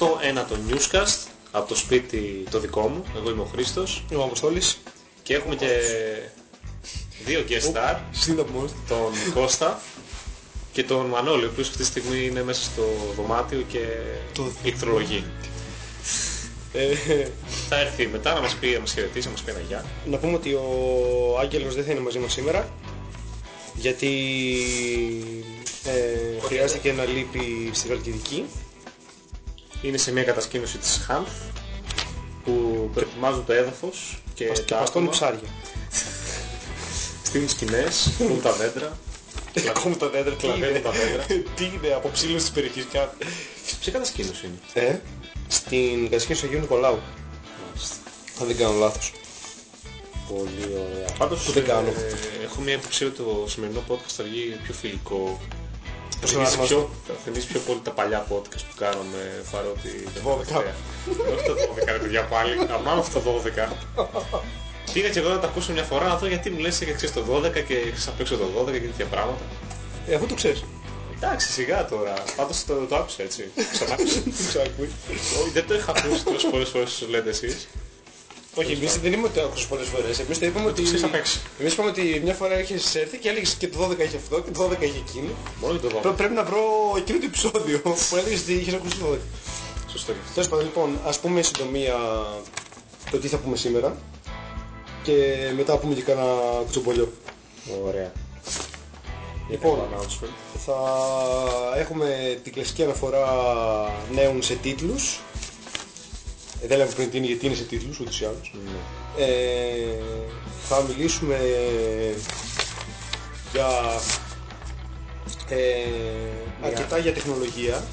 29ο Newscast από το σπίτι το δικό μου. Εγώ είμαι ο Χρήστος Είμαι ο Αποστόλης. και έχουμε και δύο guest star, Σύντομος. τον Κώστα και τον Μανώλη, ο οποίος αυτή τη στιγμή είναι μέσα στο δωμάτιο και Το- πληκτρολογεί. Ε, Θα έρθει μετά να μας πει, να μας χαιρετήσει, να μας πει ένα γεια. να πούμε ότι ο Άγγελος δεν θα είναι μαζί μας σήμερα. Γιατί ε, χρειάστηκε να λείπει στη Βαλκιδική. Είναι σε μια κατασκήνωση της ΧΑΜ που προετοιμάζουν το έδαφος και, Και τα παστώνει άτομα, ψάρια. στείλουν σκηνές, πούν τα δέντρα, Έχουμε τα δέντρα. Τι κλαβαίνουν είναι, τα δέντρα. τι είναι, αποψήλωση της περιοχής κάτω. Σε κατασκήνωση είναι. Ε, στην κατασκήνωση του Αγίου Νικολάου. Αν δεν κάνω λάθος. Πολύ ωραία. Πάντως Που δεν κάνω. ε, έχω μια υποψία ότι το σημερινό podcast θα βγει πιο φιλικό. Θα Πώς θυμίσει να πιο, θα θυμίσει πιο πολύ τα παλιά podcast που κάναμε παρότι δεν 12. τελευταία. Όχι το 12 ρε παιδιά πάλι, αμάν αυτό το 12. Πήγα και εγώ να τα ακούσω μια φορά να δω γιατί μου λες και ξέρεις το 12 και ξέρεις απ' έξω το 12 και τέτοια πράγματα. Ε, αφού το ξέρεις. Εντάξει σιγά τώρα, πάντως το, το άκουσα έτσι. Ξανά άκουσα. Τι ξακούει. Όχι, δεν το είχα ακούσει τόσες πολλές φορές όσο λέτε εσείς. Όχι, εμείς δεν είπαμε ότι το άκουσες πολλές φορές. Εμείς το είπαμε ότι... ξέρεις απ' έξω. Εμείς είπαμε ότι μια φορά είχες έρθει και έλεγες και το 12 είχε αυτό και το 12 είχε εκείνο. Μόνο για το 12. Πρέ- Πρέπει να βρω εκείνο το επεισόδιο που έλεγες ότι είχες ακούσει το 12. Σωστό και αυτό. Τέλος πάντων, λοιπόν, ας πούμε συντομία το τι θα πούμε σήμερα και μετά πούμε και κάνα κουτσομπολιό. Ωραία. Λοιπόν. Ένα announcement. Θα έχουμε την κλασική αναφορά νέων σε τίτλους. Ε, δεν λέμε πριν τι είναι γιατί είναι σε τίτλους ούτως ή άλλως. Ναι. Ε, θα μιλήσουμε για ε, αρκετά για τεχνολογία,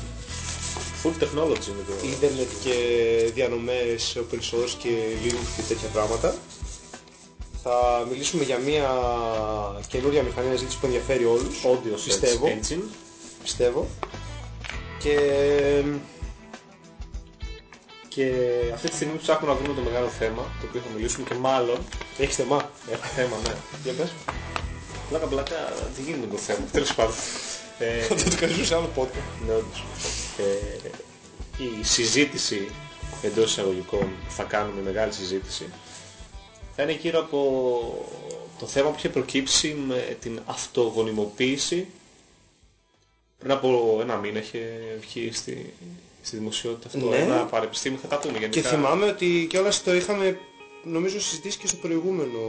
Full technology είναι το... ίντερνετ και διανομές open source και Linux και τέτοια πράγματα. Θα μιλήσουμε για μια καινούρια μηχανή αναζήτησης που ενδιαφέρει όλους. Audio search πιστεύω. engine. πιστεύω. Και Και αυτή τη στιγμή ψάχνουμε να βρούμε το μεγάλο θέμα, το οποίο θα μιλήσουμε και μάλλον έχεις θεμά. έχω θέμα, ναι. Για πες. Πλάκα πλάκα, τι γίνεται με το θέμα, τέλος πάντων. Ε, Θα το καλέσουμε σε άλλο podcast. ναι, όντως. Ε, η συζήτηση εντός εισαγωγικών που θα κάνουμε, μεγάλη συζήτηση, θα είναι γύρω από το θέμα που είχε προκύψει με την αυτογονιμοποίηση πριν από ένα μήνα είχε βγει στη, στη δημοσιότητα αυτό. Ναι. Ένα πανεπιστήμιο θα τα πούμε γενικά. Και θυμάμαι ότι κιόλας το είχαμε νομίζω συζητήσει και στο προηγούμενο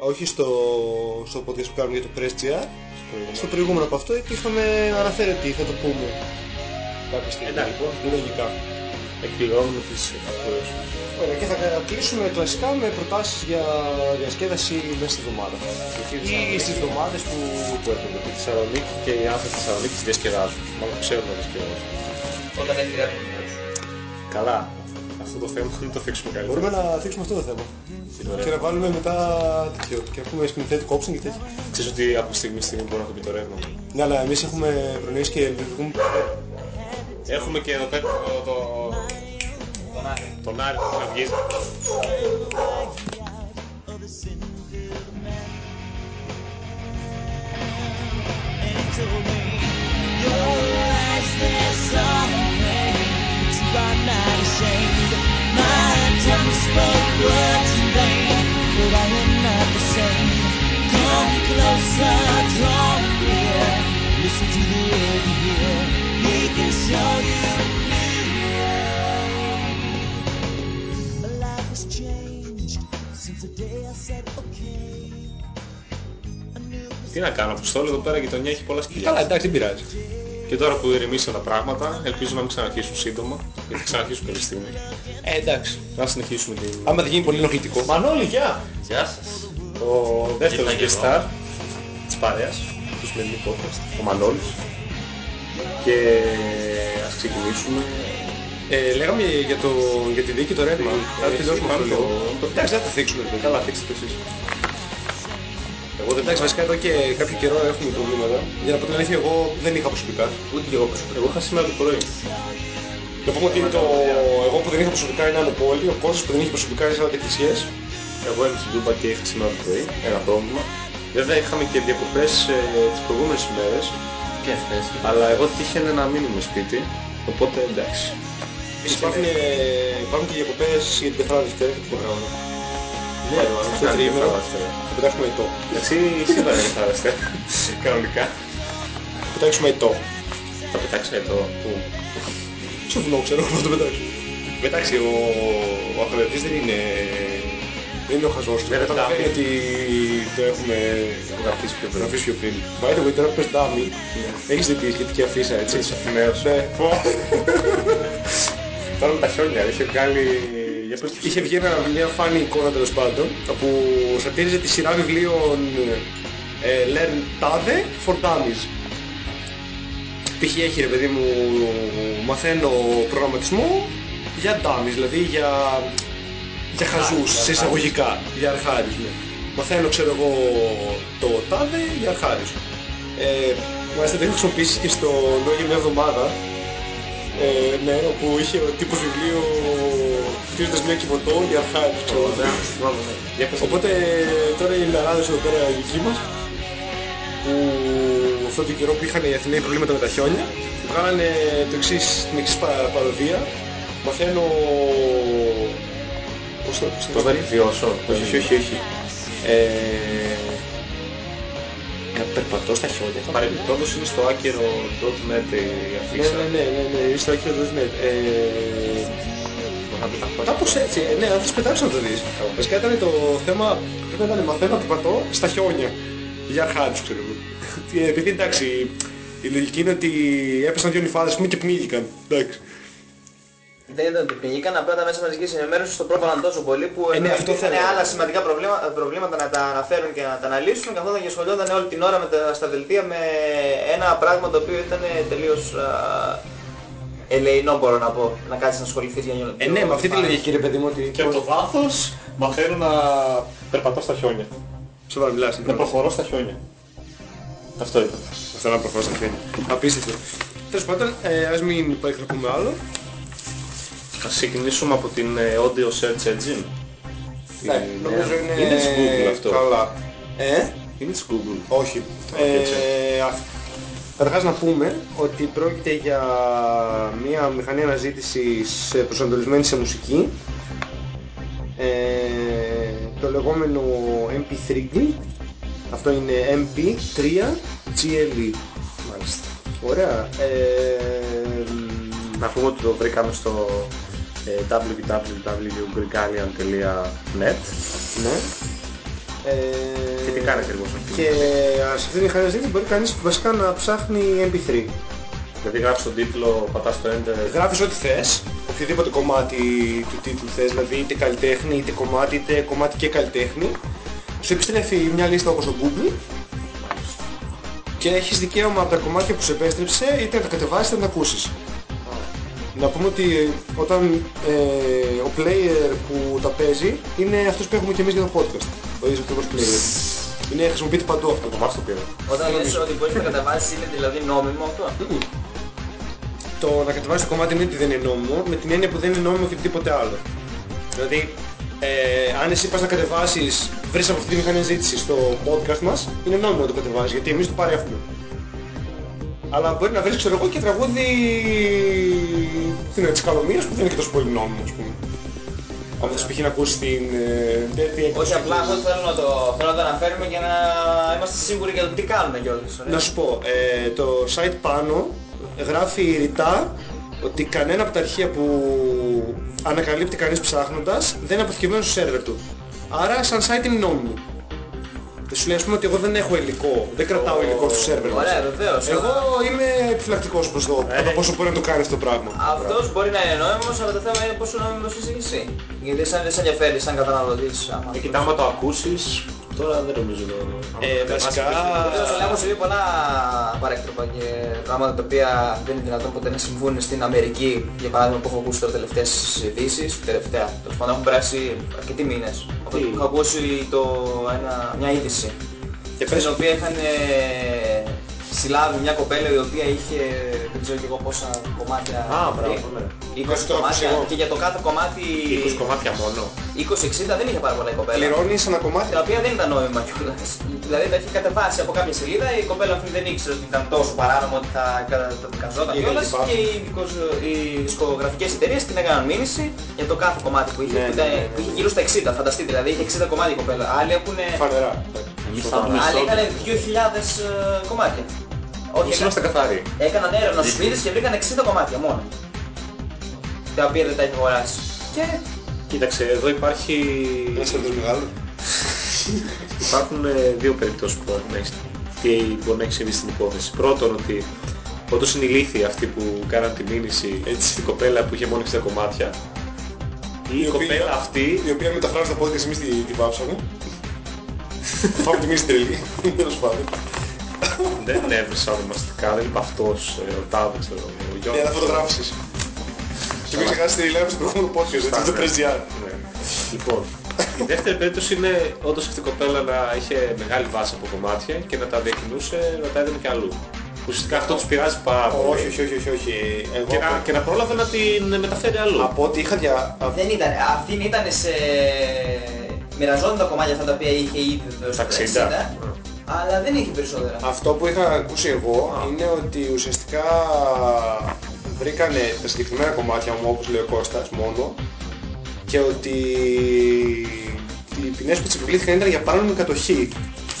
όχι στο, στο podcast που κάνουμε για το Press.gr στο προηγούμενο από αυτό γιατί είχαμε αναφέρει ότι θα το πούμε κάποια στιγμή. Εντάξει, λοιπόν. Λογικά. Εκπληρώνουμε τις υποχρεώσεις. Ωραία, και θα κλείσουμε κλασικά με προτάσεις για διασκέδαση μέσα στη εβδομάδα. Ή στις εβδομάδες που... που έρχονται από τη Θεσσαλονίκη και οι άνθρωποι της Θεσσαλονίκης διασκεδάζουν. Μάλλον ξέρουν να διασκεδάζουν. Όταν έχει ρεύμα. Καλά. Αυτό το θέμα δεν το θίξουμε καλύτερα. Μπορούμε να θίξουμε αυτό το θέμα. Και να βάλουμε μετά τέτοιο. Και να πούμε σκηνοθέτη κόψουν και τέτοια. Ξέρεις ότι από στιγμή στη στιγμή μπορώ να το πει το ρεύμα. Ναι, αλλά εμείς έχουμε προνοήσει και λειτουργούμε... Έχουμε και εδώ πέρα το, το, Τον Άρη. τον Άρη που να βγει. Listen to the word Τι να κάνω, Αποστόλη εδώ πέρα η γειτονιά έχει πολλά σκυλιά. Καλά, εντάξει, δεν πειράζει. Και τώρα που ηρεμήσαν τα πράγματα, ελπίζω να μην ξαναρχίσουν σύντομα, γιατί θα ξαναρχίσουν κάποια στιγμή. Ε, εντάξει. Να συνεχίσουμε την... Άμα δεν γίνει πολύ ενοχλητικό. Μανώλη, γεια! Γεια σας. Ο δεύτερος Ήρθα και guest εγώ. star της παρέας, του σημερινού podcast, ο Μανώλης. Και ας ξεκινήσουμε. Ε, λέγαμε για, το, για τη δίκη το ρεύμα. Ε, Θα τελειώσουμε αυτό το- λίγο. το- Εντάξει, δεν θα το θίξουμε. ρε παιδί. Καλά, θίξτε το εσείς. Εγώ δεν Εντάξει, βασικά εδώ και κάποιο καιρό έχουμε προβλήματα. Για να πω την αλήθεια, εγώ δεν είχα προσωπικά. Ούτε και εγώ προσωπικά. Εγώ είχα σήμερα το πρωί. Να πούμε ότι είναι το... εγώ που δεν είχα προσωπικά είναι άλλο πόλη, ο κόσμος που δεν είχε προσωπικά είναι σαν εκκλησίες. Εγώ ήμουν στην Τούμπα και είχα σήμερα το πρωί ένα πρόβλημα. Βέβαια είχαμε και διακοπές ε, τις προηγούμενες ημέρες, Και αυτές. αλλά εγώ τύχαινε να μην είμαι σπίτι Οπότε εντάξει. Επίσης υπάρχουν, ε, υπάρχουν και διακοπές για την Τετράδα Δευτέρα και την προγράμμα. Ναι, στο θα κάνει τρίμηνο. Δευτέρα Δευτέρα. Θα πετάξουμε ετώ. Εσύ σήμερα είναι θα Δευτέρα. Κανονικά. Θα πετάξουμε ετώ. Θα πετάξει εδώ. Πού; Στο βουνό ξέρω πώς το πετάξουμε. Εντάξει, ο, ο Ακροδευτής δεν είναι... Δεν είναι ο χαζός του. Δεν Καταλαβαίνει ρωτάμε. ότι το έχουμε Γραφείς πιο πριν. γραφείς πιο πριν. By the way, τώρα που πες Ντάμι, έχεις δει τη σχετική αφίσα, έτσι. Της Αθηναίος. Ναι. Τώρα με τα χιόνια. Είχε βγάλει... Για πες τους. Είχε βγει ένα, μια φάνη εικόνα τέλος πάντων, όπου σατήριζε τη σειρά βιβλίων ε, Learn Tade for Dummies. Π.χ. έχει ρε παιδί μου, μαθαίνω προγραμματισμό για dummies, δηλαδή για, για χαζούς, σε εισαγωγικά, για αρχάριους. Ναι. Μαθαίνω ξέρω εγώ το τάδε για αρχάριους. Ε, μάλιστα το έχω χρησιμοποιήσει και στο λόγο για μια εβδομάδα ε, ναι, όπου είχε ο τύπος βιβλίο χτίζοντας μια κυβωτό για αρχάριους, ξέρω εγώ. Για πες. Οπότε τώρα οι λαράδες εδώ πέρα οι δικοί μας που αυτόν τον καιρό που είχαν οι Αθηναίοι προβλήματα με τα χιόνια βγάλανε το εξής, την εξής πα- παροδία μαθαίνω πώς το πώς το Πώς να επιβιώσω. όχι, όχι, όχι, όχι. Ε, να περπατώ στα χιόνια. θα Παρεμπιπτόντως είναι στο άκυρο.net η Ναι, αφίσα. ναι, ναι, ναι, ναι, είναι στο Akio.net. Ε, Να το τα Κάπως έτσι, ε, ναι, αν θες πετάξω να το δεις. Βασικά ήταν το θέμα, πρέπει να ήταν μαθαίνω να περπατώ στα χιόνια. Για αρχάριους, ξέρω εγώ. Ε, Επειδή εντάξει, η λογική είναι ότι έπεσαν δύο νυφάδες πούμε, και πνίγηκαν. Εντάξει. Δεν ήταν ότι πνιγήκαν, απλά τα μέσα μαζικής ενημέρωσης το πρόβαλαν τόσο πολύ που Ε, ναι, ενώ αυτό υπήρχαν θέλω. άλλα σημαντικά προβλήμα- προβλήματα να τα αναφέρουν και να τα αναλύσουν καθόταν και ασχολιόταν όλη την ώρα με τα, στα δελτία με ένα πράγμα το οποίο ήταν τελείως α, ελεηνό μπορώ να πω, να κάτσεις να ασχοληθείς για νιώ- Ε, ναι, με αυτή τη λογική ρε παιδί μου ότι... Και από το βάθος μαθαίνω να περπατώ στα χιόνια. Σοβαρά μιλάς. Να προχωρώ στα χιόνια. Αυτό ήταν. Αυτό να προχωρώ στα χιόνια. Απίστευτο. Τέλος πάντων, ε, ας μην πούμε άλλο. Θα ξεκινήσουμε από την ε, Audio Search Engine. Ναι, Την, νομίζω ε, είναι... Είναι της Google αυτό. Καλά. Ε, Είναι της Google. όχι. έτσι. Ε, αυ- Καταρχάς να πούμε ότι πρόκειται για μια μηχανή αναζήτησης ε, προσανατολισμένη σε μουσική. Ε, το λεγόμενο MP3D. Αυτό είναι MP3GLE. Μάλιστα. Ωραία. Ε, Να πούμε ότι το βρήκαμε στο ε, www.greekalian.net ναι. Ε, και τι κάνει ακριβώς αυτή. Και σε αυτή τη μηχανή αναζήτησης μπορεί κανείς βασικά να ψάχνει MP3. Δηλαδή γράφεις τον τίτλο, πατάς το enter. Γράφεις ό,τι θες, οποιοδήποτε κομμάτι του τίτλου θες, δηλαδή είτε καλλιτέχνη, είτε κομμάτι, είτε κομμάτι και καλλιτέχνη. Σου επιστρέφει μια λίστα όπως το Google και έχεις δικαίωμα από τα κομμάτια που σου επέστρεψε είτε να τα κατεβάσεις είτε να τα ακούσεις. Να πούμε ότι όταν ε, ο player που τα παίζει είναι αυτός που έχουμε και εμείς για το podcast. Ο ίδιος ακριβώς player. Είναι, χρησιμοποιείται παντού αυτό. Το μάθω το πήρα. Όταν λες ότι μπορείς να καταβάσεις είναι δηλαδή νόμιμο αυτό; το να κατεβάσεις το κομμάτι είναι ότι δεν είναι νόμιμο, με την έννοια που δεν είναι νόμιμο και οτιδήποτε άλλο. Δηλαδή, ε, αν εσύ πας να κατεβάσεις, βρεις από αυτή τη μηχανή ζήτησης στο podcast μας, είναι νόμιμο να το κατεβάσεις, γιατί εμείς το παρέχουμε. Αλλά μπορεί να βρεις, ξέρω εγώ, και τραγούδι την της Καλομήρας που δεν είναι και τόσο πολύ νόμιμο, ας πούμε. Αν θες π.χ. να ακούσεις την ε, τέτοια έκδοση Όχι απλά του- αυτό θέλω να το, θέλω να το αναφέρουμε για να είμαστε σίγουροι για το τι κάνουμε κιόλας. ωραία. Να σου πω, ε, το site πάνω γράφει ρητά ότι κανένα από τα αρχεία που ανακαλύπτει κανείς ψάχνοντας δεν είναι αποθηκευμένο στο σερβερ του. Άρα σαν site είναι νόμιμο. Δεν σου λέει ας πούμε ότι εγώ δεν έχω υλικό, δεν κρατάω υλικό στο σερβερ μας. Ωραία, βεβαίως. Εγώ είμαι επιφυλακτικός προς το κατά πόσο μπορεί να το κάνει αυτό το πράγμα. Αυτός μπορεί να είναι νόμιμος, αλλά το θέμα είναι πόσο νόμιμος είσαι και εσύ. Γιατί σαν δεν σε ενδιαφέρει σαν καταναλωτής. άμα Ε, κοίτα, άμα το ακούσεις, τώρα δεν νομίζω το... Ε, βασικά... Βεβαίως, αλλά έχω συμβεί πολλά παρέκτροπα και πράγματα τα οποία δεν είναι δυνατόν ποτέ να συμβούν στην Αμερική. Για παράδειγμα που έχω ακούσει τώρα τελευταίες ειδήσεις, τελευταία. Τέλος πάντων έχουν περάσει αρκετοί μήνες. Τι; Έχω ακούσει το, ένα, μια είδηση. Και πες. Στην οποία είχαν ε, συλλάβει μια κοπέλα η οποία είχε δεν ξέρω και εγώ πόσα κομμάτια. Α, έχει. μπράβο, ναι. 20 το κομμάτια άκουσα εγώ. και για το κάθε κομμάτι 20 κομμάτια μόνο. 20-60 δεν είχε πάρα πολλά η κοπέλα. Πληρώνεις ένα κομμάτι. Τα οποία δεν ήταν νόμιμα κιόλας. Δηλαδή τα είχε κατεβάσει από κάποια σελίδα, η κοπέλα αυτή δεν ήξερε ότι ήταν τόσο παράνομο ότι θα κα- θα καζόταν Και κιόλας λοιπά. και οι, δικος- οι δισκογραφικές εταιρείες την έκαναν μήνυση για το κάθε κομμάτι που είχε. Ναι, που, ήταν- ναι, ναι, ναι. που είχε γύρω στα 60, φανταστείτε, δηλαδή είχε 60 κομμάτια η κοπέλα. Άλλοι έχουν... Φανερά. Εμείς Σωστά. θα έχουμε Άλλοι σόκ. είχαν 2.000 ε, κομμάτια. Όχι, Εμείς έκα- είμαστε καθαροί. έκαναν έρευνα στους Σουηδες και βρήκαν 60 κομμάτια μόνο. Τα οποία δεν τα είχε αγοράσει. Και Κοίταξε, εδώ υπάρχει... Ένας κερδός μεγάλο. Υπάρχουν ε, δύο περιπτώσεις που μπορεί να έχει, τι μπορεί να έχεις συμβεί στην υπόθεση. Πρώτον ότι όντως είναι ηλίθιοι αυτοί που κάναν τη μήνυση Έτσι. στην κοπέλα που είχε μόνο 60 κομμάτια. Ή η, Η οποία- κοπέλα αυτή Η οποία μεταφράζει τα podcast εμείς την τη βάψαμε. Πάμε τη μήνυση τρελή. Τέλος πάντων. δεν έβρισα ονομαστικά, δεν είπε αυτός, ε, ο Τάδε, ξέρω, ο Ναι, Γιώργος. θα φωτογράφησες. Και μην ξεχάσετε τη λέμε στο προηγούμενο podcast, έτσι, Σωστά, το ναι. πρεζιάρ. Ναι. Λοιπόν, η δεύτερη περίπτωση είναι όντως αυτή η κοπέλα να είχε μεγάλη βάση από κομμάτια και να τα διακινούσε, να τα έδινε και αλλού. Ουσιαστικά αυτό τους πειράζει πάρα πολύ. Όχι, όχι, όχι, όχι, όχι. Εγώ Και να, και να πρόλαβε να την μεταφέρει αλλού. από ό,τι είχα δια... α- δεν ήταν, αυτή ήταν σε... Μοιραζόταν τα κομμάτια αυτά τα οποία είχε ήδη εδώ Τα στο 60. 60, αλλά δεν είχε περισσότερα. Αυτό που είχα ακούσει εγώ είναι ότι ουσιαστικά βρήκανε τα συγκεκριμένα κομμάτια μου όπως λέει ο Κώστας μόνο και ότι οι ποινές που τις επιβλήθηκαν ήταν για παράνομη κατοχή.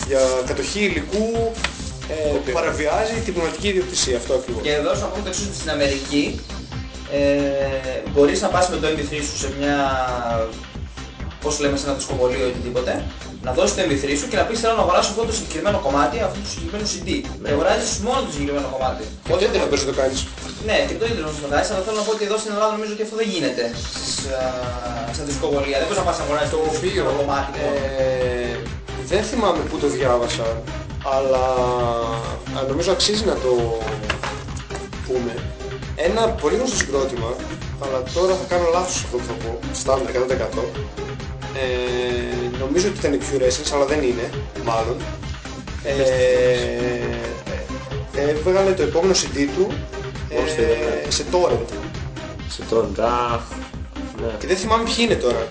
Για κατοχή υλικού ε, που παραβιάζει την πνευματική ιδιοκτησία. Αυτό ακριβώς. Και εδώ να πούμε το εξής ότι στην Αμερική ε, μπορείς να πας με το MP3 σου σε μια πώς λέμε σε ένα δισκοβολείο ή οτιδήποτε να δώσεις το MP3 σου και να πεις θέλω να αγοράσω αυτό το συγκεκριμένο κομμάτι, αυτό το συγκεκριμένο CD. Και αγοράζεις μόνο το συγκεκριμένο κομμάτι. Και δεν θα μπορείς να το κάνεις. Ναι, και το ίδιο να σου φαντάζεσαι, αλλά θέλω να πω ότι εδώ στην Ελλάδα νομίζω ότι αυτό δεν γίνεται στις, α, στα δισκοβολία. Δεν μπορείς να πας να αγοράσεις το συγκεκριμένο κομμάτι. μόνο. Ε, δεν θυμάμαι πού το διάβασα, αλλά α, νομίζω αξίζει να το πούμε. Ένα πολύ γνωστό συγκρότημα, αλλά τώρα θα κάνω λάθος σε αυτό που θα πω, στάνταρ 100%. Ε, νομίζω ότι ήταν η Pure Essence, αλλά δεν είναι, μάλλον. Ε, ε, έβγαλε το επόμενο CD του Πώς το ε, έβγαλε; σε torrent. Σε τον Αχ, ναι, Και δεν θυμάμαι ποιοι είναι τώρα.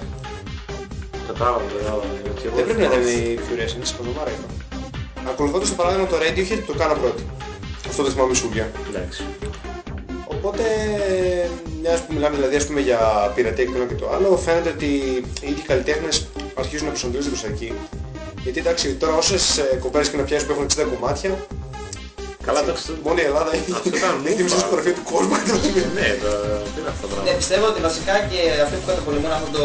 κατάλαβα, κατάλαβα. Και εγώ Δεν πρέπει να ήταν θυμάμαι. η Pure Essence, πρωτομάρα είπα. Ακολουθώντας το παράδειγμα το Radiohead το κάνω πρώτο. Αυτό δεν θυμάμαι σούγια. Εντάξει. Οπότε, μιας που μιλάμε δηλαδή ας πούμε για πειρατεία και το ένα και το άλλο, φαίνεται ότι οι ίδιοι καλλιτέχνες αρχίζουν να προσανατολίζονται προς τα εκεί. Γιατί εντάξει, τώρα όσες ε, κοπέλες και να πιάσεις που έχουν 60 κομμάτια, Καλά, εντάξει. το- μόνο η Ελλάδα έχει Αυτό ήταν έχει τη μισή μούφα. δισκογραφία του κόσμου. Ναι, τα- τι είναι αυτά τα Ναι, πράγματα. πιστεύω ότι βασικά και αυτοί που καταπολεμούν αυτό το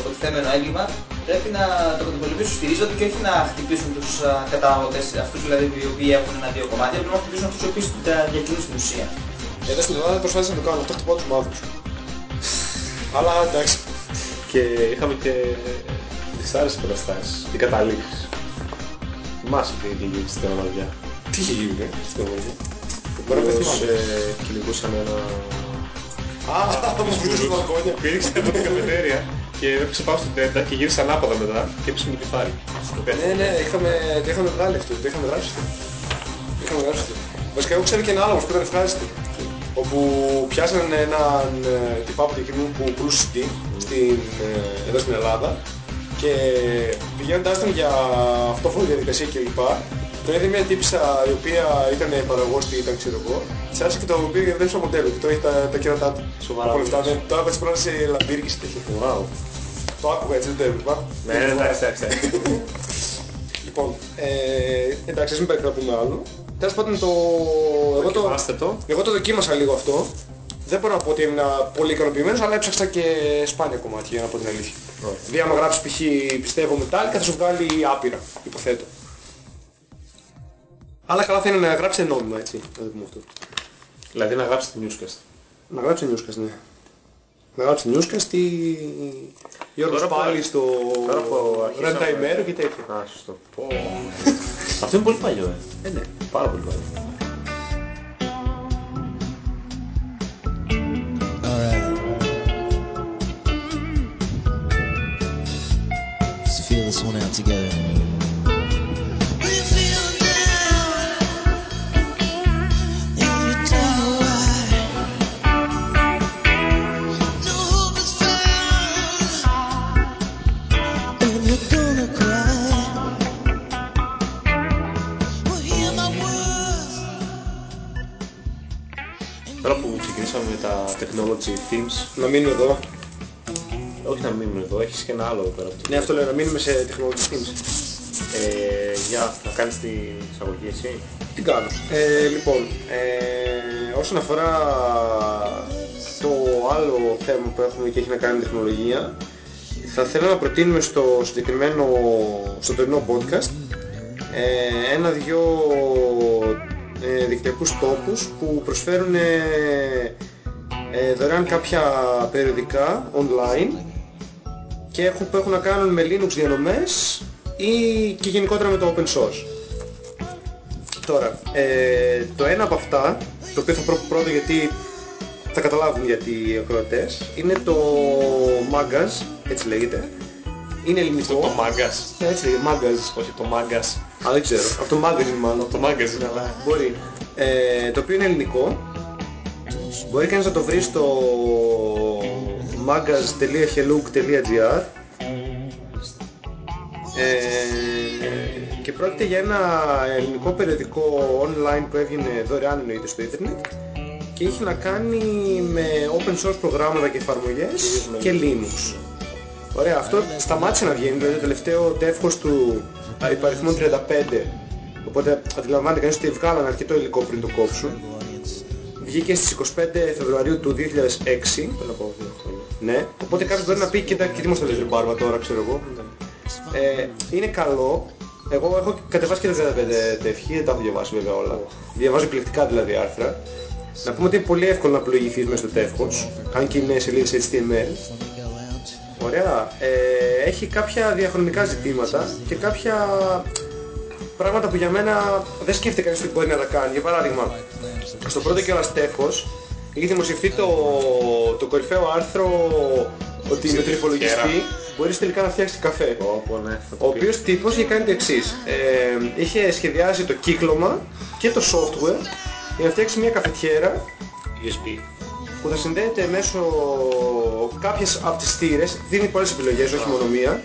υποτιθέμενο έγκλημα πρέπει να το καταπολεμήσουν στηρίζονται και όχι να χτυπήσουν τους α, καταναλωτές, αυτούς δηλαδή οι οποίοι έχουν ένα-δύο κομμάτια, πρέπει να χτυπήσουν αυτούς οι οποίοι τα διακινούν στην ουσία. Εδώ στην Ελλάδα προσπάθησαν να το κάνουν, αυτό χτυπάω τους μαύρους. Αλλά εντάξει. Και είχαμε και δυσάρεστες καταστάσεις και καταλήξεις. Θυμάσαι τι είχε γίνει στην Αναδιά. Τι είχε γίνει, ε, στην Ελλάδα. Μπορεί να Πώς θυμάμαι. ε, κυνηγούσαν ένα... Α, μου βρίσκουν στα μπαλκόνια. Πήριξε από την καφετέρια και έπαιξε πάνω στην τέντα και γύρισε ανάποδα μετά και έπαιξε με κεφάλι. Στο πέθανε. Ναι, ναι, είχαμε, το είχαμε βγάλει αυτό, το είχαμε γράψει αυτό. Το είχαμε γράψει αυτό. Βασικά εγώ ξέρω και ένα άλλο όμως που ήταν ευχάριστο. Όπου πιάσανε έναν ε, τυπά από την κοινού που πουλούσε CD στην, ε, εδώ στην Ελλάδα και πηγαίνοντάς τον για αυτόφωνη διαδικασία κλπ. Τον είδε μια τύπησα η οποία ήταν παραγωγός τι ήταν ξέρω εγώ. Της άρεσε και το οποίο δεν στο μοντέλο και τώρα έχει τα, τα κέρατά του. Σοβαρά, Από λεφτά, μιλάς. ναι. Τώρα πες πρώτα σε λαμπύρικες και τέτοια. Wow. Το άκουγα έτσι, δεν το έβλεπα. Ναι, ναι, εντάξει, εντάξει. Λοιπόν, ε, εντάξει, ας μην περικρατούμε άλλο. Τέλος πάντων, το... Εγώ, το... Δοκιμάστε το. εγώ το δοκίμασα λίγο αυτό. Δεν μπορώ να πω ότι ήμουν πολύ ικανοποιημένος, αλλά έψαξα και σπάνια κομμάτια για να πω την αλήθεια. Ωραία. Δηλαδή άμα γράψεις π.χ. πιστεύω Metallica θα σου βγάλει άπειρα, υποθέτω. Αλλά καλά θα είναι να γράψετε νόμιμα, έτσι, να το πούμε αυτό. Δηλαδή να γράψετε newscast. Να γράψετε newscast, ναι. Να γράψετε newscast ή... Γιώργος Τώρα που- πάλι στο τώρα που αρχίσαμε- Ρέντα ημέρο και τέτοια. Α, σωστό. Πω. Αυτό είναι πολύ παλιό, ε. Ε, ναι. Πάρα πολύ παλιό. Alright. Let's feel this one out together. Technology themes. Να μείνουμε εδώ. Όχι να μείνουμε εδώ, έχεις και ένα άλλο εδώ πέρα. Ναι, αυτό λέω, να μείνουμε σε technology themes. Ε, για να κάνεις την εισαγωγή εσύ; Τι κάνω. Ε, λοιπόν, ε, όσον αφορά το άλλο θέμα που έχουμε και έχει να κάνει με τεχνολογία, θα θέλω να προτείνουμε στο συγκεκριμένο, στο τωρινό podcast, ε, ένα-δυο ε, δικτυακούς τόπους που προσφέρουν ε, ε, δωρεάν κάποια περιοδικά online και έχουν, που έχουν να κάνουν με Linux διανομές ή και γενικότερα με το open source. Τώρα, ε, το ένα από αυτά, το οποίο θα πω πρώτο γιατί θα καταλάβουν γιατί οι ακροατές, είναι το Magaz, έτσι λέγεται. Είναι ελληνικό. Το Magas. Ναι, έτσι λέγεται, Magaz. Όχι το Magas. Α, δεν ξέρω. Αυτό Magazine μάλλον. Το Magas είναι αλλά... Μπορεί. Ε, το οποίο είναι ελληνικό. Μπορεί κανείς να το βρει στο magaz.hellook.gr ε, και πρόκειται για ένα ελληνικό περιοδικό online που έβγαινε δωρεάν εννοείται στο ίντερνετ και είχε να κάνει με open source προγράμματα και εφαρμογές και Linux. Ωραία, αυτό σταμάτησε να βγαίνει, δηλαδή το τελευταίο τεύχος του α, υπαριθμών 35 οπότε αντιλαμβάνεται κανείς ότι βγάλανε αρκετό υλικό πριν το κόψουν. Βγήκε στις 25 Φεβρουαρίου του 2006 Πριν από δύο χρόνια. ναι, οπότε κάποιος μπορεί να πει κοίτα και τι μας το λες ρε Μπάρμπα τώρα ξέρω εγώ. Ε, είναι καλό. Εγώ έχω κατεβάσει και τα 35 τεύχη, δεν τα έχω διαβάσει βέβαια όλα. Διαβάζω επιλεκτικά δηλαδή άρθρα. Να πούμε ότι είναι πολύ εύκολο να πλοηγηθείς μέσα στο τεύχος, αν και είναι σελίδες HTML. Ωραία. Ε, έχει κάποια διαχρονικά ζητήματα και κάποια πράγματα που για μένα δεν σκέφτεται κανείς τι μπορεί να τα κάνει. Για παράδειγμα, στο πρώτο και όλα τεύχος έχει δημοσιευτεί το, το κορυφαίο άρθρο ότι με τον υπολογιστή μπορείς τελικά να φτιάξεις καφέ. Πω, πω, ναι. θα το Ο πει. οποίος τύπος είχε κάνει το εξής. Ε, είχε σχεδιάσει το κύκλωμα και το software για να φτιάξει μια καφετιέρα USB. που θα συνδέεται μέσω κάποιες από τις θύρες, δίνει πολλές επιλογές, όχι μόνο μία,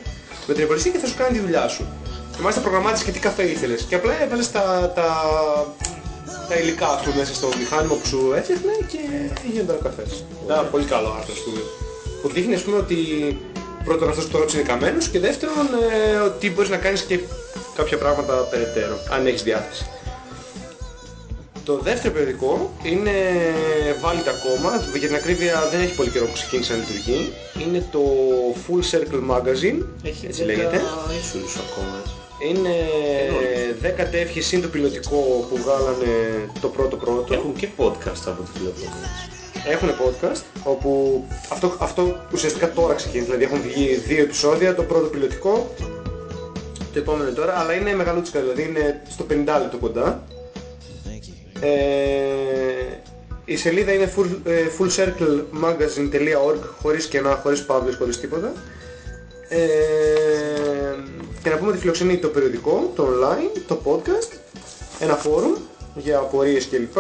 με την υπολογιστή και θα σου κάνει τη δουλειά σου. Και μάλιστα προγραμμάτισες και τι καφέ ήθελες. Και απλά έβαλες τα, τα, τα υλικά του μέσα στο μηχάνημα που σου έφτιαχνε και γίνονταν ο καφές. Ένα πολύ καλό άρθρο, ας πούμε. Που δείχνει, ας πούμε, ότι πρώτον αυτός που το ρώτησε είναι καμένος και δεύτερον ε, ότι μπορείς να κάνεις και κάποια πράγματα περαιτέρω, αν έχεις διάθεση. Το δεύτερο περιοδικό είναι valid ακόμα, για την ακρίβεια δεν έχει πολύ καιρό που ξεκίνησε να λειτουργεί. Είναι το Full Circle Magazine, έτσι λέγεται. Ίσους ακόμα. Έτσι. Είναι 10 τεύχη συν το πιλωτικό που βγάλανε το πρώτο πρώτο. Έχουν και podcast από τη βλέπω. Έχουν podcast, όπου αυτό, αυτό ουσιαστικά τώρα ξεκίνησε, δηλαδή έχουν βγει δύο επεισόδια, το πρώτο πιλωτικό, το επόμενο τώρα, αλλά είναι μεγαλούτσικα, δηλαδή είναι στο 50 λεπτό κοντά. Ε, η σελίδα είναι full, ε, fullcirclemagazine.org χωρίς κενά, χωρίς παύλες, χωρίς τίποτα. Ε, και να πούμε ότι φιλοξενεί το περιοδικό, το online, το podcast, ένα forum για απορίες κλπ.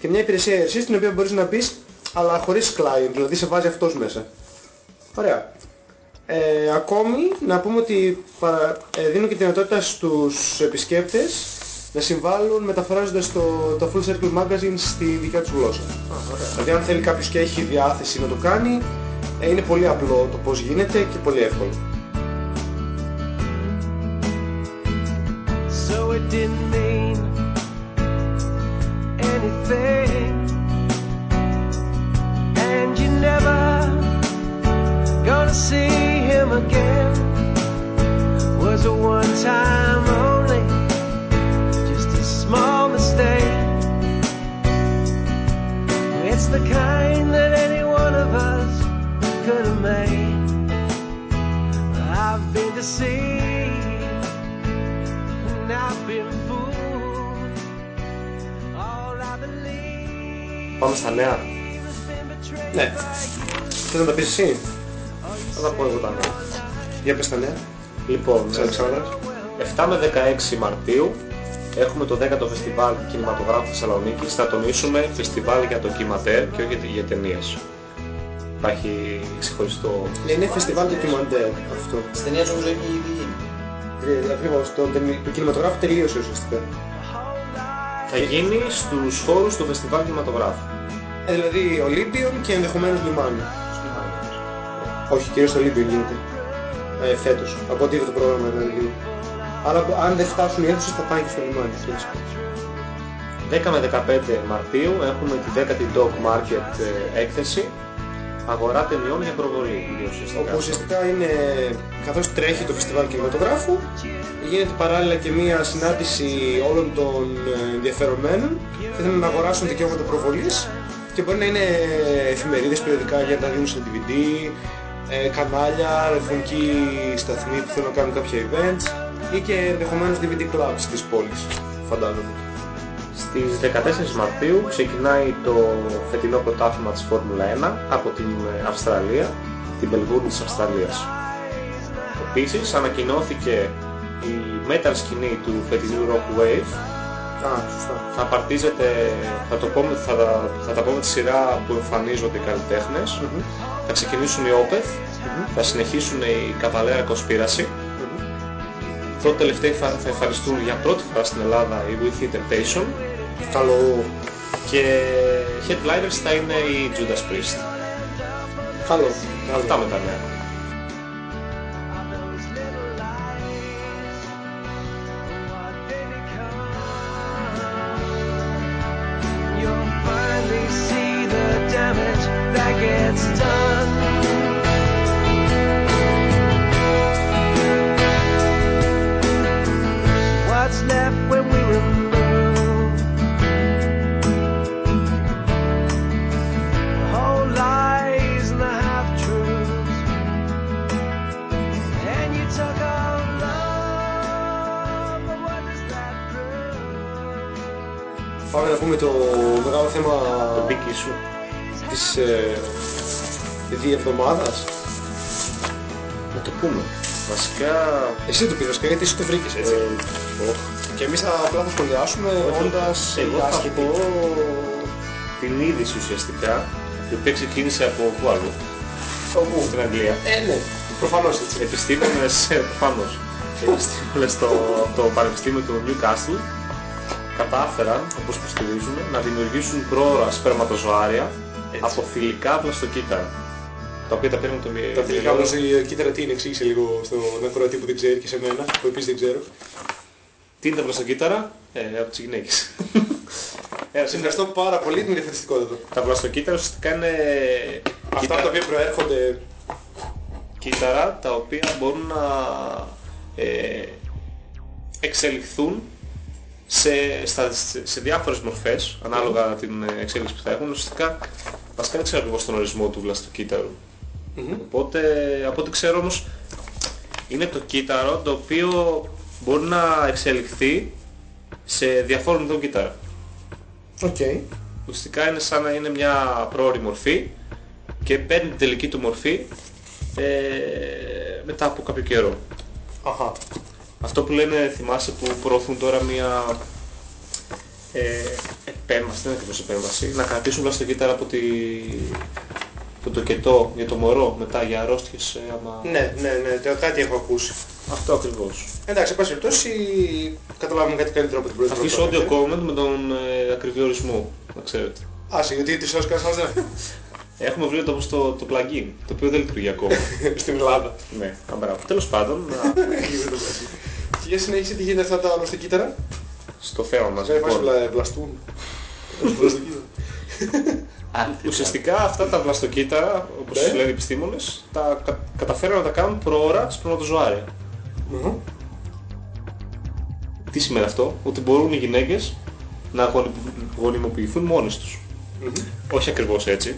Και μια υπηρεσία IRC στην οποία μπορείς να μπεις αλλά χωρίς client, δηλαδή σε βάζει αυτός μέσα. Ωραία. Ε, ακόμη να πούμε ότι παρα, ε, δίνω και τη δυνατότητα στους επισκέπτες να συμβάλλουν μεταφράζοντας το, το Full Circle Magazine στη δικιά τους γλώσσα. Δηλαδή αν θέλει κάποιος και έχει διάθεση να το κάνει, ε, είναι πολύ απλό το πώς γίνεται και πολύ εύκολο. So it didn't mean anything. And you're never gonna see him again. Was a one time only, just a small mistake. It's the kind I've been deceived. And I've been fooled. All I believe Πάμε στα νέα. has been betrayed. Ναι. Θες να τα πεις εσύ; Θα τα πω εγώ τα νέα. Για πες τα νέα. Λοιπόν, Σαν Αλεξάνδρας. 7 με 16 Μαρτίου έχουμε το 10ο Φεστιβάλ Κινηματογράφου Θεσσαλονίκης. Θα τονίσουμε φεστιβάλ για ντοκιματέρ και όχι για ταινίες. Υπάρχει ξεχωριστό... Ναι, είναι φεστιβάλ ντοκιμαντέρ αυτό. Στις ταινίες όμως έχει ήδη γίνει. Ε, Ακριβώς, το, το κινηματογράφο τελείωσε ουσιαστικά. Θα γίνει στους χώρους του Φεστιβάλ Κινηματογράφου. Ε, δηλαδή Ολύμπιον και ενδεχομένως λιμάνι. Όχι, κυρίως στο Ολύμπιον γίνεται. Ε, φέτος. Από ό,τι είδε το πρόγραμμα δηλαδή. Αλλά αν δεν φτάσουν οι αίθουσες θα πάνε και στο λιμάνι. φυσικά. 10 με 15 Μαρτίου έχουμε τη 10η Dog Market ε, έκθεση αγορά ταινιών για προβολή. ουσιαστικά. Όπου ουσιαστικά είναι, καθώς τρέχει το φεστιβάλ κινηματογράφου, γίνεται παράλληλα και μία συνάντηση όλων των ε, ενδιαφερομένων που θέλουν να αγοράσουν δικαιώματα προβολής και μπορεί να είναι εφημερίδες περιοδικά για να τα δίνουν στο DVD, ε, κανάλια, ραδιοφωνικοί σταθμοί που θέλουν να κάνουν κάποια events ή και ενδεχομένως DVD clubs της πόλης, φαντάζομαι. Στις 14 Μαρτίου ξεκινάει το φετινό πρωτάθλημα της Φόρμουλα 1 από την ε, Αυστραλία, την Μπελγούρνη της Αυστραλίας. Επίσης ανακοινώθηκε η metal σκηνή του φετινού Rock Wave Α, σωστά. θα παρτίζεται, θα, το πούμε, θα, τα- θα τα πω με τη σειρά που εμφανίζονται οι καλλιτέχνες. Θα ξεκινήσουν οι Opeth, θα συνεχίσουν οι Cavalera Conspiracy. Πρώτα τελευταίοι θα, θα εμφανιστούν για πρώτη φορά στην Ελλάδα οι With Temptation Καλό. και headliners θα είναι οι Judas Priest. Καλό. Αυτά με τα νέα. You'll finally see the damage that gets done. Πάμε να πούμε το μεγάλο θέμα Το μπίκι σου. της ε, διεβδομάδας. Να το πούμε. Βασικά... Εσύ το πήρες και γιατί εσύ το βρήκες έτσι. ε, Και εμείς θα απλά θα σχολιάσουμε όντας Εγώ θα άσχετοι. πω την είδηση ουσιαστικά, η οποία ξεκίνησε από πού άλλο, Όπου. στην Αγγλία. Ε, ναι. Προφανώς έτσι. Επιστήμονες, ε, προφανώς, επιστήμονες στο το Πανεπιστήμιο του Newcastle κατάφεραν, όπως υποστηρίζουν, να δημιουργήσουν πρόωρα σπερματοζωάρια από θηλυκά βλαστοκύτταρα. Τα οποία τα πήραν με το μυ- Τα θηλυκά μυελό- όμως η κύτταρα τι είναι, εξήγησε λίγο στον ακροατή που δεν ξέρει και σε μένα, που επίσης δεν ξέρω. Τι είναι τα βλαστοκύτταρα; Ε, από τις γυναίκες. Ε, Σε ευχαριστώ πάρα πολύ την διαφορετικότητα. Τα βλαστοκύτταρα ουσιαστικά είναι Αυτά κύτταρα- τα οποία προέρχονται κύτταρα τα οποία μπορούν να ε, εξελιχθούν σε, στα, σε, σε διάφορες μορφές ανάλογα την ε, εξέλιξη που θα έχουν. Ουσιαστικά βασικά δεν ξέρω ακριβώς τον ορισμό του βλαστοκύτταρου. Οπότε από ό,τι ξέρω όμως είναι το κύτταρο το οποίο μπορεί να εξελιχθεί σε διαφόρων ειδών κύτταρα. Οκ. Ουσιαστικά είναι σαν να είναι μια πρόωρη μορφή και παίρνει την τελική του μορφή ε, μετά από κάποιο καιρό. Αχα. Αυτό που λένε, θυμάσαι, που προωθούν τώρα μια ε, επέμβαση, δεν είναι ακριβώς επέμβαση, να κρατήσουν βλαστοκύτταρα από, τη, από το κετό για το μωρό μετά για αρρώστιες ε, άμα... Ναι, ναι, ναι, το- κάτι έχω ακούσει. Αυτό ακριβώς. Εντάξει, εν πάση περιπτώσει, καταλάβουμε κάτι καλύτερο από την πρώτη Θα αφήσω audio comment με τον ε, ακριβή ορισμό, να ξέρετε. Άσε, γιατί της σώσεις κανένας άλλος δεν Έχουμε βρει το, το, το plugin, το οποίο δεν λειτουργεί ακόμα. Στην Ελλάδα. ναι, α, μπράβο. Τέλος πάντων, να- Και για συνέχισε τι γίνεται αυτά τα βλαστοκύτταρα. στο θέμα μας. Δεν υπάρχει λοιπόν. βλα- βλαστούν. Βλαστοκύτταρα. Ουσιαστικά αυτά τα βλαστοκύτταρα, όπως Ναι. λένε οι επιστήμονες, τα κα- καταφέρουν να τα κάνουν προώρα σπερματοζωάρια. Μμμ. Τι σημαίνει αυτό, ότι μπορούν οι γυναίκες να γονι- γονιμοποιηθούν μόνες τους. Όχι ακριβώς έτσι,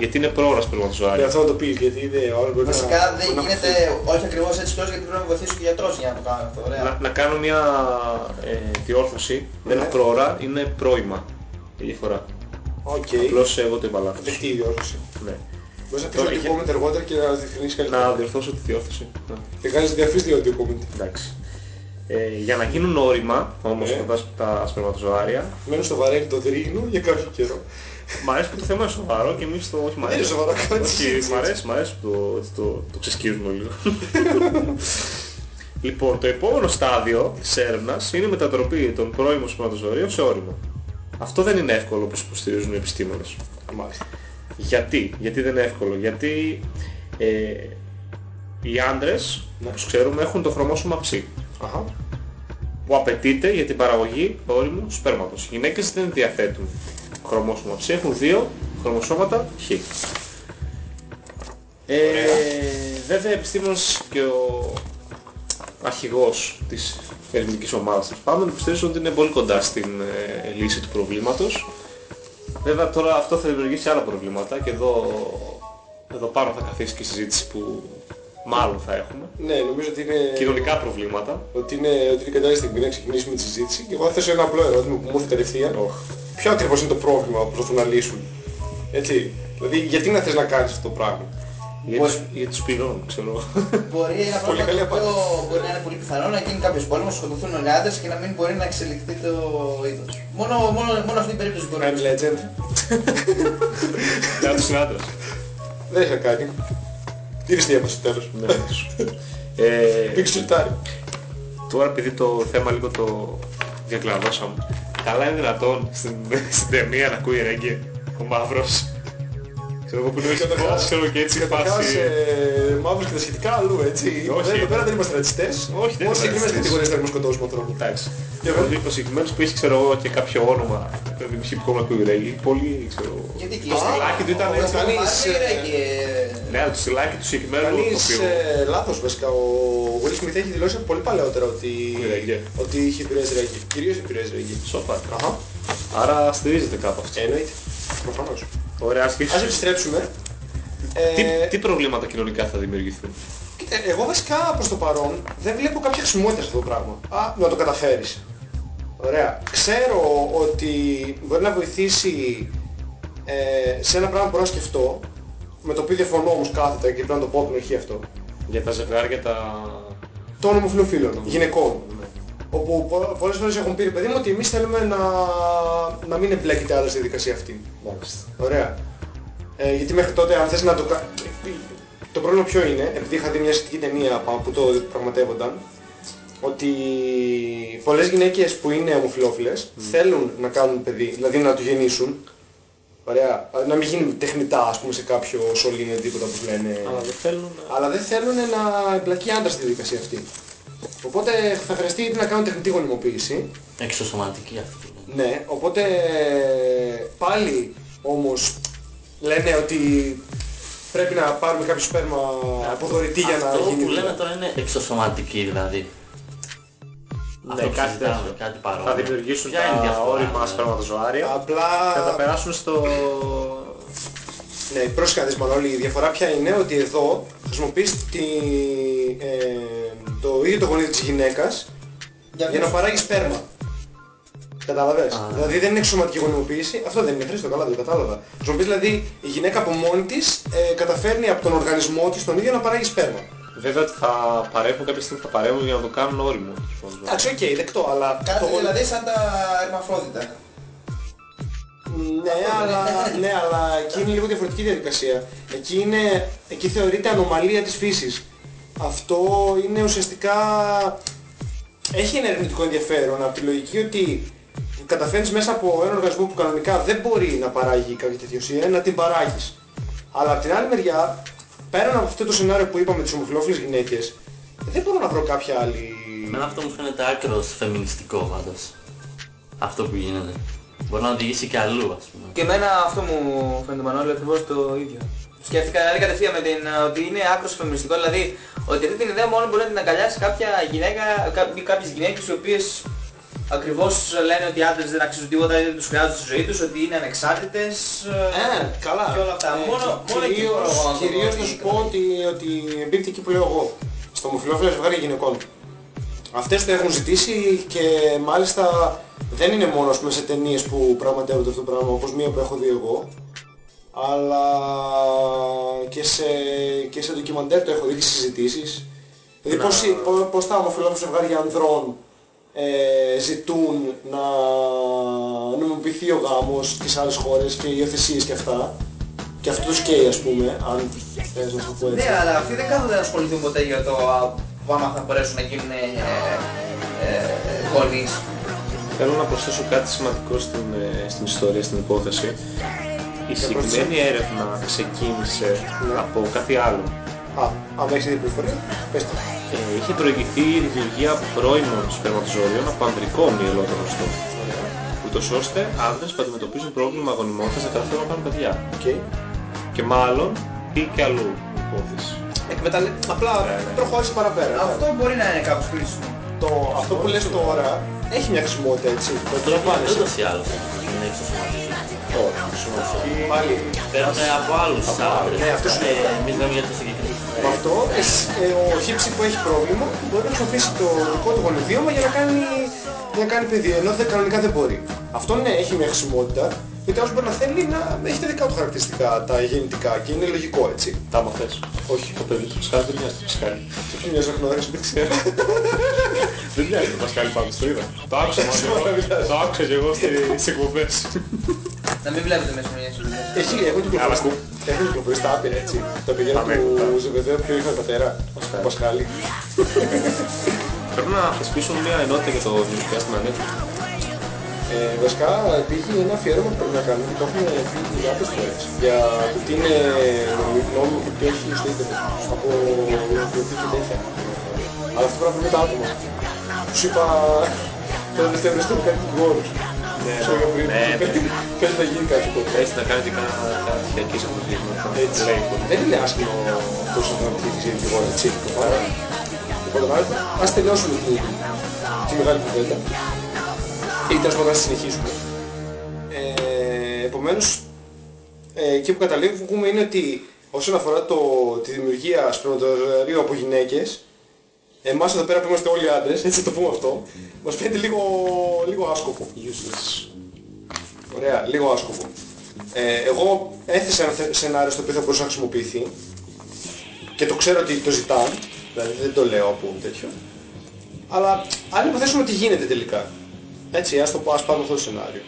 γιατί είναι πρόωρα Και σπερματοζωάρια. αυτό να το πεις, γιατί είναι ο άλλος μπορεί να... Βασικά δεν μπορεί να- γίνεται όχι ακριβώς έτσι τόσο γιατί πρέπει να βοηθήσει και ο γιατρός για να το κάνει αυτό. Ωραία. Να, να κάνω μια ε, διόρθωση, δεν είναι Ναι. πρόωρα, είναι πρώιμα. Η διαφορά. Οκ. Απλώς εγώ το είπα λάθος. Δεκτή η διόρθωση. Ναι. Μπορείς να πεις Τώρα, ότι για- comment αργότερα και να διευκρινίσεις Να καλύτερα. διορθώσω τη διόρθωση. Ναι. Και κάνεις διαφύς δύο audio comment. Εντάξει. Ε, για να γίνουν όρημα όμως Ναι. τα, τα σπερματοζωάρια, Μένω στο βαρέλι το δρύγνου για κάποιο καιρό. Μ' αρέσει που το θέμα είναι σοβαρό και εμείς το όχι μ' Δεν είναι αρέσει. σοβαρό, κάνω τη Όχι, συζήτηση μ' αρέσει, μ' αρέσει που το, έτσι το, το ξεσκίζουμε λίγο. λοιπόν, το επόμενο στάδιο της έρευνας είναι η μετατροπή των πρώιμων σπερματοζωρίων σε όριμο. Αυτό δεν είναι εύκολο όπως υποστηρίζουν οι επιστήμονες. Μάλιστα. Γιατί, γιατί δεν είναι εύκολο; Γιατί ε, οι άντρες, όπως ξέρουμε, έχουν το χρωμόσωμα ψ Αχα. που απαιτείται για την παραγωγή όριμου σπέρματος. Οι γυναίκες δεν διαθέτουν χρωμόσωμα ψ, έχουν δύο χρωμοσώματα χ. Ε, βέβαια, επιστήμονας και ο αρχηγός της ερευνητικής ομάδας της πάντων υποστηρίζουν ότι είναι πολύ κοντά στην ε, λύση του προβλήματος. Βέβαια τώρα αυτό θα δημιουργήσει άλλα προβλήματα και εδώ, εδώ πάνω θα καθίσει και η συζήτηση που μάλλον θα έχουμε. Ναι, νομίζω ότι είναι... Κοινωνικά προβλήματα. Ότι είναι, ότι είναι κατάλληλη στιγμή να ξεκινήσουμε τη συζήτηση και εγώ θα θέσω ένα απλό ερώτημα που μου ήρθε κατευθείαν. Οχ. Ποιο ακριβώς είναι το πρόβλημα που προσπαθούν να λύσουν; Έτσι. Δηλαδή, γιατί να θες να κάνεις αυτό το πράγμα; Για τους, για τους πυρών, ξέρω. Μπορεί ένα Πολύ πρόβλημα καλή το οποίο μπορεί να είναι πολύ πιθανό να γίνει κάποιος πόλεμος, σκοτωθούν όλοι οι άντρες και να μην μπορεί να εξελιχθεί το είδος. Μόνο, μόνο, μόνο αυτή την περίπτωση μπορεί να I'm legend. Για τους άντρες. Δεν είχα κάνει. Τι είναι στη στο τέλος; Ναι. ε, Μην ξυλτάρει. τώρα επειδή το θέμα λίγο το διακλαδώσαμε. Καλά είναι δυνατόν στην, στην ταινία να ακούει ρέγγε ο μαύρος. Ξέρω εγώ που είναι Καταρχάς- ξέρω και έτσι Καταρχάς, φάση. ε, μαύρος και τα σχετικά αλλού, έτσι. Όχι. Δεν- Εδώ πέρα δεν είμαστε ρατσιστές. Όχι, δεν Μόνο είμαστε συγκεκριμένες ρατσιστές. κατηγορίες θέλουμε να σκοτώσουμε ανθρώπους; Εντάξει. Για Ο, βέβαια. ο συγκεκριμένος που έχει ξέρω εγώ και κάποιο όνομα, δηλαδή χυπικό να ακούει ρέγγε, πολύ ξέρω εγώ. Γιατί Το στυλάκι του ήταν ο έτσι. Κανείς, ε, και... Ναι, αλλά το στυλάκι του συγκεκριμένου Κανείς τοπίου. ε, λάθος βασικά. Ο Will Smith έχει δηλώσει πολύ παλαιότερα ότι, Ρέγγε. ότι είχε επιρροές ρέγγι. Κυρίως επιρροές ρέγγι. Σοπα. Αχα. Άρα στηρίζεται κάπου αυτό. Εννοείται. Προφανώς. Ωραία, σχέση. Ας επιστρέψουμε. Τι, Ε, τι προβλήματα κοινωνικά θα δημιουργηθούν; Κοίτα, εγώ βασικά προς το παρόν δεν βλέπω κάποια χρησιμότητα σε αυτό το πράγμα. Α, να το καταφέρεις. Ωραία. Ξέρω ότι μπορεί να βοηθήσει ε, σε ένα πράγμα που μπορώ να σκεφτώ, με το οποίο διαφωνώ όμως κάθετα και πρέπει να το πω από την αρχή αυτό. Για τα ζευγάρια τα... Των ομοφυλοφίλων, γυναικών. Όπου πο- πολλές φορές έχουν πει, ρε παιδί μου, ότι εμείς θέλουμε να, να μην εμπλέκεται άλλο στη διαδικασία αυτή. Μάλιστα. Ωραία. Ε, γιατί μέχρι τότε αν θες να το κα... Το πρόβλημα ποιο είναι, επειδή είχα δει μια σχετική ταινία πα- που το πραγματεύονταν, ότι πολλές γυναίκες που είναι ομοφυλόφιλες θέλουν να κάνουν παιδί, δηλαδή να το γεννήσουν. Ωραία. Να μην γίνει τεχνητά ας πούμε σε κάποιο σωλήνιο ή τίποτα που λένε. Αλλά δεν θέλουν να... Αλλά δεν θέλουν να εμπλακεί άντρας στη διαδικασία αυτή. Οπότε θα χρειαστεί είτε να κάνουν τεχνητή γονιμοποίηση, Εξωσωματική αυτή. ναι, οπότε πάλι όμως λένε ότι πρέπει να πάρουμε κάποιο σπέρμα από δωρητή για να Αυτό γίνει. που λένε τώρα είναι εξωσωματική δηλαδή. Αυτό Ναι, που κάτι συζητάμε, τέτοιο. κάτι παρόμοιο. Θα δημιουργήσουν Ποια είναι η τα διαφορά, όρημα ναι. σπερματοζωάρια και θα Απλά, περάσουν στο... ναι, πρόσεχα δεις μάλλον, η διαφορά ποια είναι ότι εδώ χρησιμοποιείς τη, ε, το ίδιο το γονίδιο της γυναίκας για να παράγεις σπέρμα. Κατάλαβες; Δηλαδή δεν είναι εξωσωματική γονιμοποίηση. Αυτό δεν είναι, Χρήστο, καλά δεν το κατάλαβα. Χρησιμοποιείς δηλαδή η γυναίκα από μόνη της ε, καταφέρνει από τον οργανισμό της τον ίδιο να παράγει σπέρμα. Βέβαια ότι θα παρέχουν κάποια στιγμή θα παρέχουν για να το κάνουν όριμο. Εντάξει, οκ, δεκτό, αλλά... Κάτι το γονι- δηλαδή σαν τα ερμαφρόδιτα. Ναι, αλλά, ναι, αλλά εκεί είναι λίγο διαφορετική διαδικασία. Εκεί, είναι, εκεί θεωρείται ανομαλία της φύσης. Αυτό είναι ουσιαστικά... Έχει ένα ερευνητικό ενδιαφέρον από τη λογική ότι καταφέρνεις μέσα από έναν οργανισμό που κανονικά δεν μπορεί να παράγει κάποια τέτοια ουσία, να την παράγεις. Αλλά από την άλλη μεριά, πέραν από αυτό το σενάριο που είπαμε τις ομοφυλόφιλες γυναίκες, δεν μπορώ να βρω κάποια άλλη... Εμένα αυτό μου φαίνεται άκρος φεμινιστικό πάντως. Αυτό που γίνεται. Μπορεί να οδηγήσει και αλλού ας πούμε. Και εμένα αυτό μου φαίνεται Μανώλη ακριβώς το ίδιο. Σκέφτηκα δηλαδή κατευθείαν με την, ε, ότι είναι άκρος φεμινιστικό, δηλαδή ότι αυτή την ιδέα μόνο μπορεί να την αγκαλιάσει κάποια γυναίκα κά- ή κάποιες γυναίκες οι οποίες ακριβώς λένε ότι οι άντρες δεν αξίζουν τίποτα, δεν τους χρειάζονται στη ζωή τους, ότι είναι ανεξάρτητες Ε, καλά. και όλα αυτά. Ε, μόνο, μόνο εκεί κυρίως, μπορώ εγώ να το δω κυρίως ότι θα σου πω ότι, ότι εμπίπτει εκεί που λέω εγώ. Στο ομοφυλόφιλο ζευγάρι γυναικών. Αυτές το έχουν ζητήσει και μάλιστα δεν είναι μόνο ας πούμε, σε ταινίες που πραγματεύονται αυτό το πράγμα όπως μία που έχω δει εγώ αλλά και σε, και σε ντοκιμαντέρ το έχω δει και σε συζητήσεις. Δηλαδή πώς, οι- πώς, πώς τα ομοφυλόφιλα ζευγάρια ανδρών ε, ζητούν να νομιμοποιηθεί ο γάμος στις άλλες χώρες και οι υιοθεσίες και αυτά. Και αυτό τους καίει ας πούμε, αν θες να σου πω έτσι. Ναι, αλλά αυτοί δεν κάθονται να ασχοληθούν ποτέ για το α, που άμα θα μπορέσουν να γίνουν ε, ε, γονείς. Θέλω να προσθέσω κάτι σημαντικό στην, ε, στην ιστορία, στην υπόθεση. Η συγκεκριμένη έρευνα ξεκίνησε από κάτι άλλο. Α, άμα έχεις ήδη πληροφορία, πες το. Ε, είχε προηγηθεί η δημιουργία πρώιμων σπερματοζωίων από ανδρικό μυελό το γνωστό. Ούτως ώστε άνδρες που αντιμετωπίζουν πρόβλημα αγωνιμότητας να καταφέρουν να κάνουν παιδιά. Οκ. Και μάλλον ή και αλλού υπόθεση. Εκμεταλλε... Απλά προχώρησε παραπέρα. Αυτό μπορεί να είναι κάπως χρήσιμο. Το, αυτό που λες τώρα έχει μια χρησιμότητα έτσι. Το αντιλαμβάνεσαι. Ούτως ή άλλως δεν έχει το σωματικό. Πάλι. Παίρνουν από άλλους άντρες. ναι, αυτό σου Ε, λέω. Εμείς λέμε για το συγκεκριμένο. Με αυτό εσ- ε, ο χύψη που έχει πρόβλημα μπορεί να χρησιμοποιήσει το δικό του γονιδίωμα για να κάνει, για να κάνει παιδί, ενώ δεν, κανονικά δεν μπορεί. Αυτό ναι, έχει μια χρησιμότητα, γιατί άλλος μπορεί να θέλει να έχει τα δικά του χαρακτηριστικά, τα γεννητικά και είναι λογικό έτσι. Τα μαθές. Όχι. Το παιδί του Πασχάλη δεν μοιάζει το Πασχάλη. Τι πιο μοιάζει να δεν ξέρω. Δεν μοιάζει το Πασχάλη πάντως, το είδα. Το άκουσα μόνο εγώ. Το άκουσα και εγώ στις εκπομπές. Να μην βλέπετε μέσα μια συλλογία. Έχει, έχουν κυκλοφορήσει, Αλλά έχουν κυκλοφορήσει τα άπειρα έτσι. Τα παιδιά Τα μέγιστα. του Ζεβεδαίου ποιο είχαν πατέρα, του Πασχάλη. Πρέπει να θεσπίσουν μια ενότητα για το διαστημα ανέκδοτο. Ε, βασικά υπήρχε ένα αφιέρωμα που πρέπει να κάνουμε και το έχουμε πει διάφορες φορές για το τι είναι νόμιμο και τι όχι στο ίντερνετ από βιβλιοθήκη και τέτοια. Αλλά αυτό πρέπει να πούμε τα άτομα. Τους είπα το δεύτερο στο κάτι δικηγόρους. Ναι, Σου έλεγα πριν, ναι, πες- πες να γίνει κάτι κοντά. Έτσι να κάνει και κάνα κάνα ψηφιακής αποκλεισμό. Έτσι. Λέει πολύ. Δεν είναι άσχημο αυτός ο δραματικής για δικηγόρο, έτσι. Άρα, Λοιπόν, άρα, ας τελειώσουμε τη, τη μεγάλη κουβέντα. Ή τέλος πάντων να συνεχίσουμε. Ε, επομένως, ε, εκεί που καταλήγουμε είναι ότι όσον αφορά το, τη δημιουργία σπερματοζωαρίου από γυναίκες, εμάς εδώ πέρα που είμαστε όλοι άντρες, έτσι να το πούμε αυτό, μας φαίνεται λίγο, λίγο άσκοπο. Useless. Ωραία, λίγο άσκοπο. Ε, εγώ έθεσα ένα θε- σενάριο στο οποίο θα μπορούσε να χρησιμοποιηθεί και το ξέρω ότι το ζητάνε, δηλαδή δεν το λέω από τέτοιο. Αλλά αν υποθέσουμε ότι γίνεται τελικά, έτσι, ας το πω, ας πάμε αυτό το σενάριο.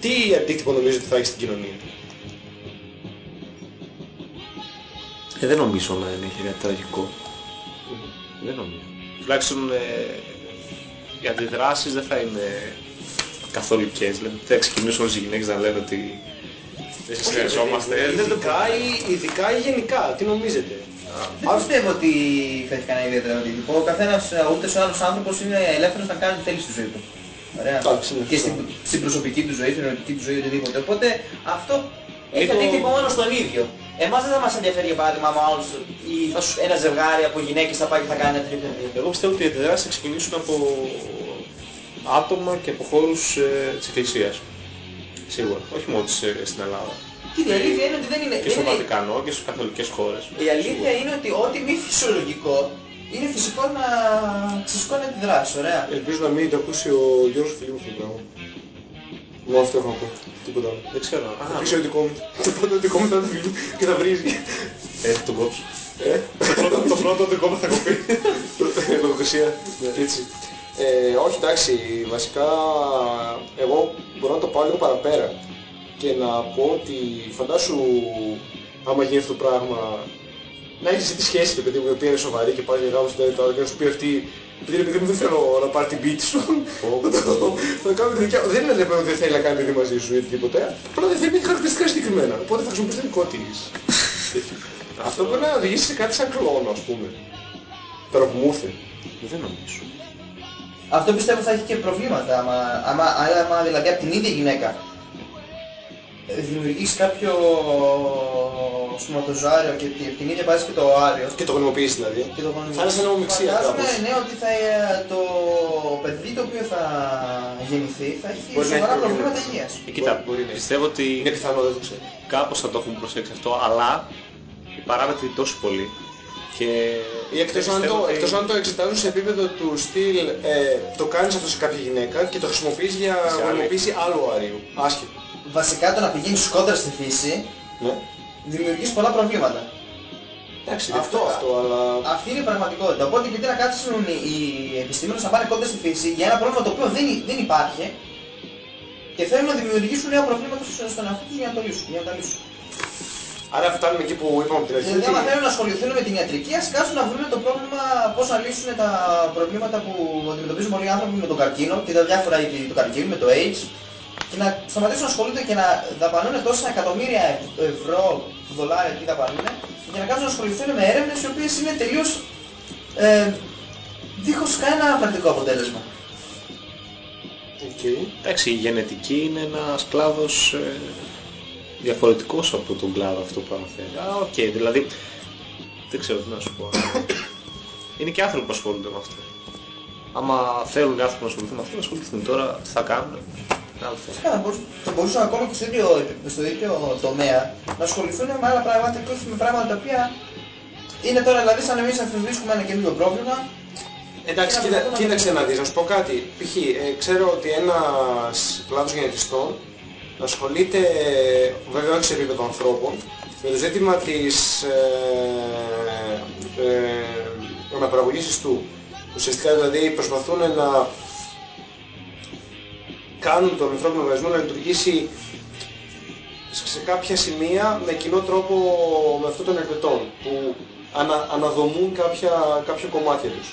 Τι αντίκτυπο νομίζετε ότι θα έχει στην κοινωνία; Ε, δεν νομίζω να είναι κάτι τραγικό. Δεν νομίζω. Τουλάχιστον ε, οι αντιδράσεις δεν θα είναι καθολικές. Δηλαδή δεν θα ξεκινήσουν όλες οι γυναίκες να λένε ότι δεν σας χρειαζόμαστε. Ε, δεν το Ειδικά ή, ειδικά ή γενικά, τι νομίζετε; Δεν πιστεύω ότι θα έχει κανένα ιδιαίτερο αντίκτυπο. Ο καθένας, ε, ούτε ο άλλος άνθρωπος είναι ελεύθερος να κάνει ό,τι θέλει στη ζωή του. Ωραία. Εντάξει, ναι, και αυτό. στην, στην προσωπική του ζωή, στην ερωτική του ζωή, οτιδήποτε. Οπότε αυτό έχει Λίγο- αντίκτυπο μόνο στον ίδιο. Εμάς δεν θα μας ενδιαφέρει για παράδειγμα άμα άλλος ή ένα ζευγάρι από γυναίκες θα πάει και θα κάνει ένα τρίτο παιδί. Εγώ πιστεύω ότι οι αντιδράσεις θα ξεκινήσουν από άτομα και από χώρους ε, της Εκκλησίας. Σίγουρα. Όχι μόνο της, ε, στην Ελλάδα. Κοίτα, η αλήθεια είναι ότι δεν είναι... Και δεν στο είναι- Βατικανό και στις καθολικές χώρες. Η αλήθεια είναι ότι ό,τι μη φυσιολογικό είναι φυσικό να ξεσηκώνει αντιδράσεις, ωραία. Ελπίζω να μην το ακούσει ο Γιώργος Φιλίππου αυτό το πράγμα. Μόνο αυτό έχω να πω. Τίποτα άλλο. Δεν ξέρω. Θα Α, πεις ο δικό μου. Το πρώτο δικό μου θα το φιλίπ και θα βρίζει. ε, θα τον κόψω. Ε, το πρώτο, το πρώτο δικό μου θα κοπεί. λογοκρισία. Έτσι. Ε, όχι εντάξει, βασικά εγώ μπορώ να το πάω λίγο παραπέρα και να πω ότι φαντάσου άμα γίνει αυτό το πράγμα να έχεις εσύ τη σχέση του παιδί μου η οποία είναι σοβαρή και πάει για γάμος στην τώρα και να σου πει αυτή επειδή ρε παιδί μου δεν θέλω να πάρει την πίτη σου θα το- θα το κάνω τη δικιά δεν είναι λέει ότι δεν θέλει να κάνει παιδί μαζί σου ή οτιδήποτε απλά δεν θέλει χαρακτηριστικά συγκεκριμένα. Οπότε θα χρησιμοποιήσει το δικό της. Αυτό μπορεί να οδηγήσει σε κάτι σαν κλόνο ας πούμε. Τώρα που μου ήρθε. Δεν νομίζω. Αυτό πιστεύω θα έχει και προβλήματα. Άμα, άμα, άμα δηλαδή από την ίδια γυναίκα ε, δημιουργήσει κάποιο σωματοζάριο και τη- από την ίδια βάση και το άριο Και το γνωμοποιήσει δηλαδή. και το Θα είναι σαν ομομιξία Φαντάζομαι κάπως. ναι, ότι θα, ε, το παιδί το οποίο θα γεννηθεί θα έχει Μπορεί να σοβαρά έχει προβλήματα. προβλήματα υγείας. Ε, κοίτα, Μπορεί να είναι. πιστεύω ότι Είναι πιθανό, δεν το ξέρω. κάπως θα το έχουν προσέξει αυτό, αλλά οι παράμετροι τόσο πολύ και Ή εκτός δεν αν, πιστεύω το, ότι- εκτός αν το εξετάζουν σε επίπεδο του στυλ ε, το κάνεις αυτό σε κάποια γυναίκα και το χρησιμοποιείς για Σε άλλη. γονιμοποίηση άλλου αρίου. Άσχετο. Βασικά το να πηγαίνεις κόντρα στη φύση Ναι. δημιουργείς πολλά προβλήματα. Εντάξει, Αυτό- αυτό, αυτό, αλλά... Αυτή είναι η πραγματικότητα. Οπότε γιατί να κάτσουν οι, οι επιστήμονες να πάνε κόντρα στη φύση για ένα πρόβλημα το οποίο δεν, δεν υπάρχει και θέλουν να δημιουργήσουν νέα προβλήματα στο- στον εαυτό τους για να το λύσουν. Για να τα λύσουν. Άρα φτάνουμε εκεί που είπαμε από την αρχή. Δηλαδή ότι- άμα θέλουν να ασχοληθούν με την ιατρική, ας κάτσουν να βρουν το πρόβλημα πώς να λύσουν τα προβλήματα που αντιμετωπίζουν πολλοί άνθρωποι με τον καρκίνο και τα διάφορα είδη του καρκίνου, με το AIDS και να σταματήσουν να ασχολούνται και να δαπανούν τόσα εκατομμύρια ευρώ, δολάρια τι δαπανούν για να κάτσουν να ασχοληθούν με έρευνες οι οποίες είναι τελείως ε, δίχως κανένα πρακτικό αποτέλεσμα. Οκ. Εντάξει, η γενετική είναι ένας κλάδος ε, διαφορετικός από τον κλάδο αυτό που αναφέρει. Α, οκ, δηλαδή, δεν ξέρω τι να σου πω. είναι και άνθρωποι που ασχολούνται με αυτό. Άμα θέλουν οι άνθρωποι να ασχοληθούν με αυτό, να ασχοληθούν. Τώρα τι θα κάνουν, είναι άλλο θέμα. Φυσικά θα μπορούσαν, θα μπορούσαν ακόμα και στο ίδιο, στο ίδιο τομέα να ασχοληθούν με άλλα πράγματα και όχι με πράγματα τα οποία είναι τώρα δηλαδή σαν εμείς να βρίσκουμε ένα καινούριο πρόβλημα Εντάξει, Και να κοίτα, προσπαθούν να κοίταξε το να δεις, να σου πω κάτι. Π.χ. ε, ξέρω ότι ένας κλάδος γενετιστών ασχολείται, βέβαια όχι σε επίπεδο ανθρώπων, με το ζήτημα της ε, ε, αναπαραγωγής ιστού. Ουσιαστικά δηλαδή προσπαθούν να κάνουν τον ανθρώπινο οργανισμό να λειτουργήσει σε κάποια σημεία με κοινό τρόπο με αυτό των ερπετών που ανα, αναδομούν κάποια, κάποια κομμάτια τους.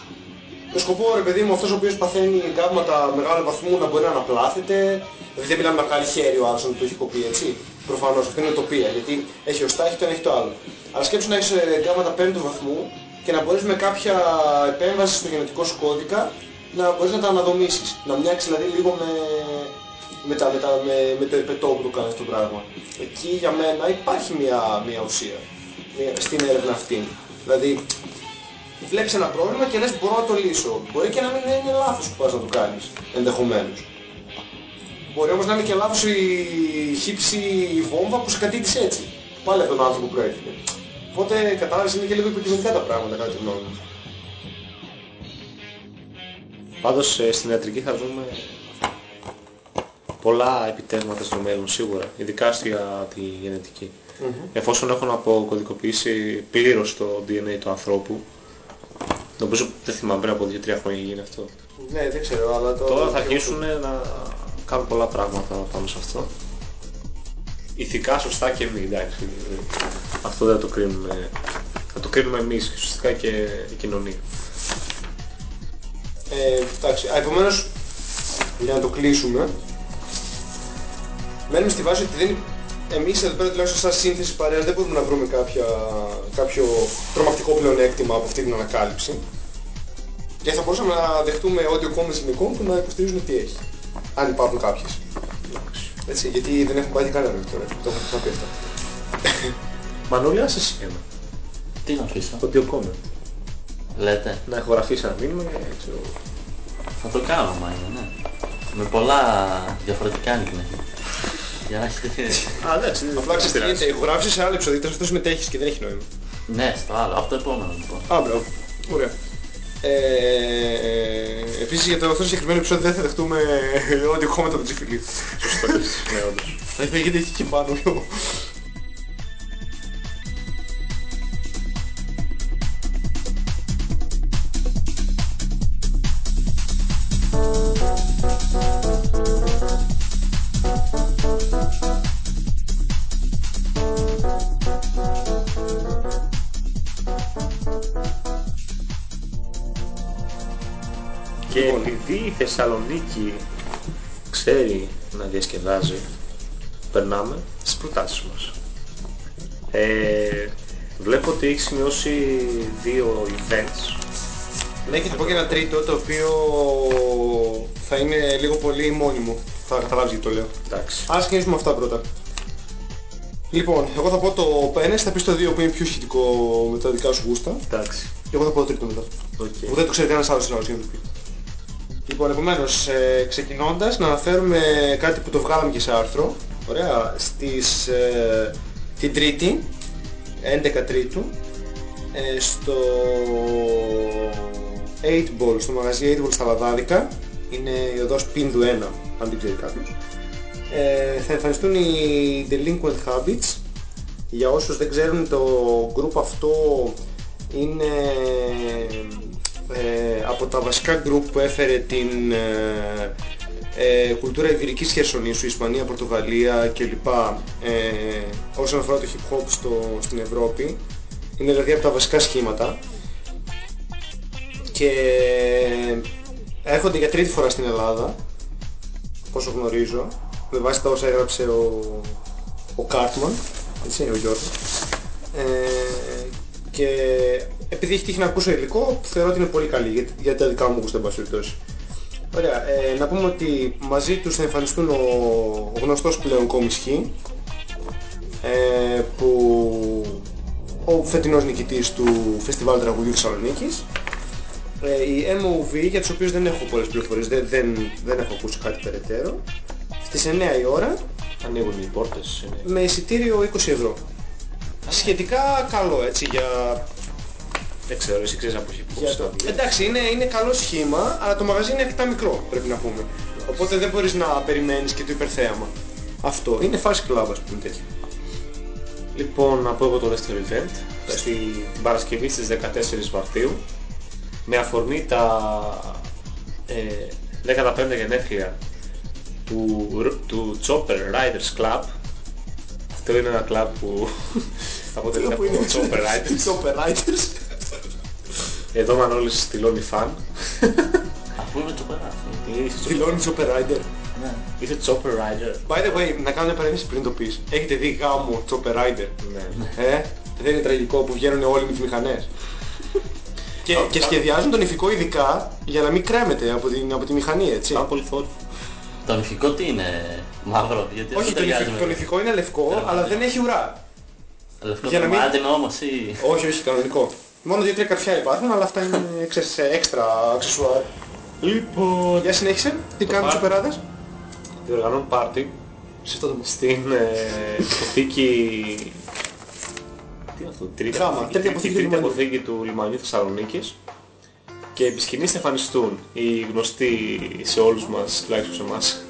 Με σκοπό ρε παιδί μου αυτός ο οποίος παθαίνει εγκάβματα μεγάλου βαθμού να μπορεί να αναπλάθεται, δηλαδή δεν μιλάμε να βγάλει χέρι ο άλλος να το έχει κοπεί έτσι. Προφανώς αυτό είναι τοπία γιατί έχει οστά, έχει το ένα, έχει το άλλο. Αλλά σκέψου να έχεις εγκάβματα πέμπτου βαθμού και να μπορείς με κάποια επέμβαση στο γενετικό σου κώδικα να μπορείς να τα αναδομήσεις. Να μοιάξεις δηλαδή λίγο με, με, τα, με, τα, με, με το επετό που το κάνεις αυτό το πράγμα. Εκεί για μένα υπάρχει μια, μια ουσία μια, στην έρευνα αυτή. Δηλαδή βλέπεις ένα πρόβλημα και λες μπορώ να το λύσω. Μπορεί και να μην είναι λάθος που πας να το κάνεις, ενδεχομένως. Μπορεί όμως να είναι και λάθος η χύψη βόμβα που σε κατήτησε έτσι. Πάλι από τον άνθρωπο που προέρχεται. Οπότε κατάλαβες είναι και λίγο υποκειμενικά τα πράγματα κατά τη γνώμη μου. Πάντως ε, στην ιατρική θα δούμε πολλά επιτεύγματα στο μέλλον σίγουρα, ειδικά για τη γενετική. Εφόσον έχουν αποκωδικοποιήσει πλήρως το DNA του ανθρώπου, νομίζω δεν θυμάμαι πριν από 2-3 χρόνια γίνει αυτό. Ναι, δεν ξέρω, αλλά το... Τώρα θα αρχίσουν να κάνουν πολλά πράγματα πάνω σε αυτό. Ηθικά σωστά και μη, εντάξει. Αυτό δεν το κρίνουμε. Θα το κρίνουμε εμείς και ουσιαστικά και η κοινωνία. Ε, εντάξει, α, επομένως, για να το κλείσουμε, μένουμε στη βάση ότι δεν, εμείς εδώ πέρα τουλάχιστον σαν σύνθεση παρέα δεν μπορούμε να βρούμε κάποια, κάποιο τρομακτικό πλεονέκτημα από αυτή την ανακάλυψη. Και θα μπορούσαμε να δεχτούμε audio comments γυναικών που να υποστηρίζουν τι έχει. Αν υπάρχουν κάποιες. Έτσι, γιατί δεν έχουν πάει κανένα μέχρι τώρα. Το έχω πει αυτά. Μανώλη, άσε εσύ ένα. Τι να αφήσω. Ότι ο comment. Λέτε. Να ηχογραφείς ένα μήνυμα και ξέρω. Θα το κάνω μα είναι, ναι. Με πολλά διαφορετικά nickname. Για να έχετε... Α, εντάξει. Απλά ξέρεις τι γίνεται, ηχογράφησες σε άλλο επεισόδιο, τώρα αυτό συμμετέχεις και δεν έχει νόημα. ναι, στο άλλο. Αυτό επόμενο λοιπόν. Α, μπράβο. Ωραία. Ε, επίσης για το αυτό το συγκεκριμένο επεισόδιο δεν θα δεχτούμε ό,τι κόμματα από τον Τζιφιλί. Σωστό. Ναι, όντως. Θα ήθελα γιατί έχει και πάνω πιο. Θεσσαλονίκη ξέρει να διασκεδάζει, περνάμε στις προτάσεις μας. Ε, βλέπω ότι έχεις σημειώσει δύο events. Ναι, και θα πω και ένα τρίτο το οποίο θα είναι λίγο πολύ μόνιμο. Θα καταλάβεις γιατί το λέω. Εντάξει. Ας ξεκινήσουμε με αυτά πρώτα. Λοιπόν, εγώ θα πω το ένα, θα πεις το δύο που είναι πιο σχετικό με τα δικά σου γούστα. Εντάξει. Και εγώ θα πω το τρίτο μετά. Οκ. Που δεν το ξέρει κανένας άλλος συνάδελφος για να το πει. Λοιπόν, επομένως, ε, ξεκινώντας να αναφέρουμε κάτι που το βγάλαμε και σε άρθρο. Ωραία, στις, ε, την Τρίτη, 11 Τρίτου, ε, στο 8 Ball, στο μαγαζί 8 Ball στα Λαδάδικα. Είναι η οδός Πίνδου 1, αν δεν ξέρει κάποιος. Ε, θα εμφανιστούν οι Delinquent Habits. Για όσους δεν ξέρουν το group αυτό είναι ε, από τα βασικά group που έφερε την ε, ε, κουλτούρα ιβηρικής χερσονήσου, Ισπανία, Πορτογαλία κλπ. Ε, όσον αφορά το hip hop στο, στην Ευρώπη. Είναι δηλαδή από τα βασικά σχήματα. Και έρχονται για τρίτη φορά στην Ελλάδα, όσο γνωρίζω. με βάση τα όσα έγραψε ο, ο Κάρτμαν, έτσι, ο Γιώργος. Ε, και επειδή έχει τύχει να ακούσω υλικό, θεωρώ ότι είναι πολύ καλή για, για τα δικά μου γούστα, εν πάση περιπτώσει. Ωραία, ε, να πούμε ότι μαζί τους θα εμφανιστούν ο, ο γνωστός πλέον κόμισχη, ε, που ο φετινός νικητής του Φεστιβάλ Τραγουδιού Θεσσαλονίκης, ε, οι MOV για τους οποίους δεν έχω πολλές πληροφορίες, δεν, δεν, δεν έχω ακούσει κάτι περαιτέρω, στις 9 η ώρα Ανοίγουν οι πόρτες. είναι- με εισιτήριο 20 ευρώ. Σχετικά καλό έτσι για... Δεν ξέρω, εσύ ξέρεις από εκεί για το... Εντάξει είναι, είναι καλό σχήμα, αλλά το μαγαζί είναι αρκετά μικρό πρέπει να πούμε. Οπότε δεν μπορείς να περιμένεις και το υπερθέαμα. Αυτό. Είναι φάση κλαμπ ας πούμε τέτοιο. Λοιπόν, να πω εγώ το δεύτερο event, στη, την Παρασκευή στις 14 Μαρτίου, με αφορμή τα ε, 15 γενέθλια του, ρ- του Chopper Riders Club. Αυτό είναι ένα κλαμπ που αποτελείται από Chopper Riders. Chopper Riders. Εδώ Μανώλης στυλώνει φαν. Αφού είμαι το περάσει. Είσαι, Δηλώνει Chopper Rider. είσαι Chopper Rider. By the way, να κάνω μια παρένθεση πριν το πεις. Έχετε δει γάμο Chopper Rider; Ναι. Ε, δεν είναι τραγικό που βγαίνουν όλοι με τις μηχανές. και, και σχεδιάζουν τον ηφικό ειδικά για να μην κρέμεται από, την, από τη μηχανή, έτσι. Πάρα πολύ θόρυβο. Το νηφικό τι είναι μαύρο, γιατί Όχι, αυτό τον, ταιριάζει ηφικό, με τον ηφικό είναι λευκό, Τερμάτια. αλλά δεν έχει ουρά. Λευκό για να μην- τερμάτινο όμως ή... όχι, όχι, κανονικό. Μόνο δύο-τρία καρφιά υπάρχουν, αλλά αυτά είναι ξέρεις, έξτρα αξεσουάρ. Λοιπόν, Για συνέχισε, τι κάνουν τους πάρτι. οπεράδες. διοργανώνουν πάρτι Σε αυτό το στην ε, υποθήκη... Τι είναι αυτό, τρίτη Γάμα, αποθήκη, τρίτη τρίτη, αποθήκη τρίτη του λιμανιού. αποθήκη του λιμανιού Θεσσαλονίκης και επί σκηνής θα εμφανιστούν οι γνωστοί σε όλους μας, τουλάχιστον σε εμάς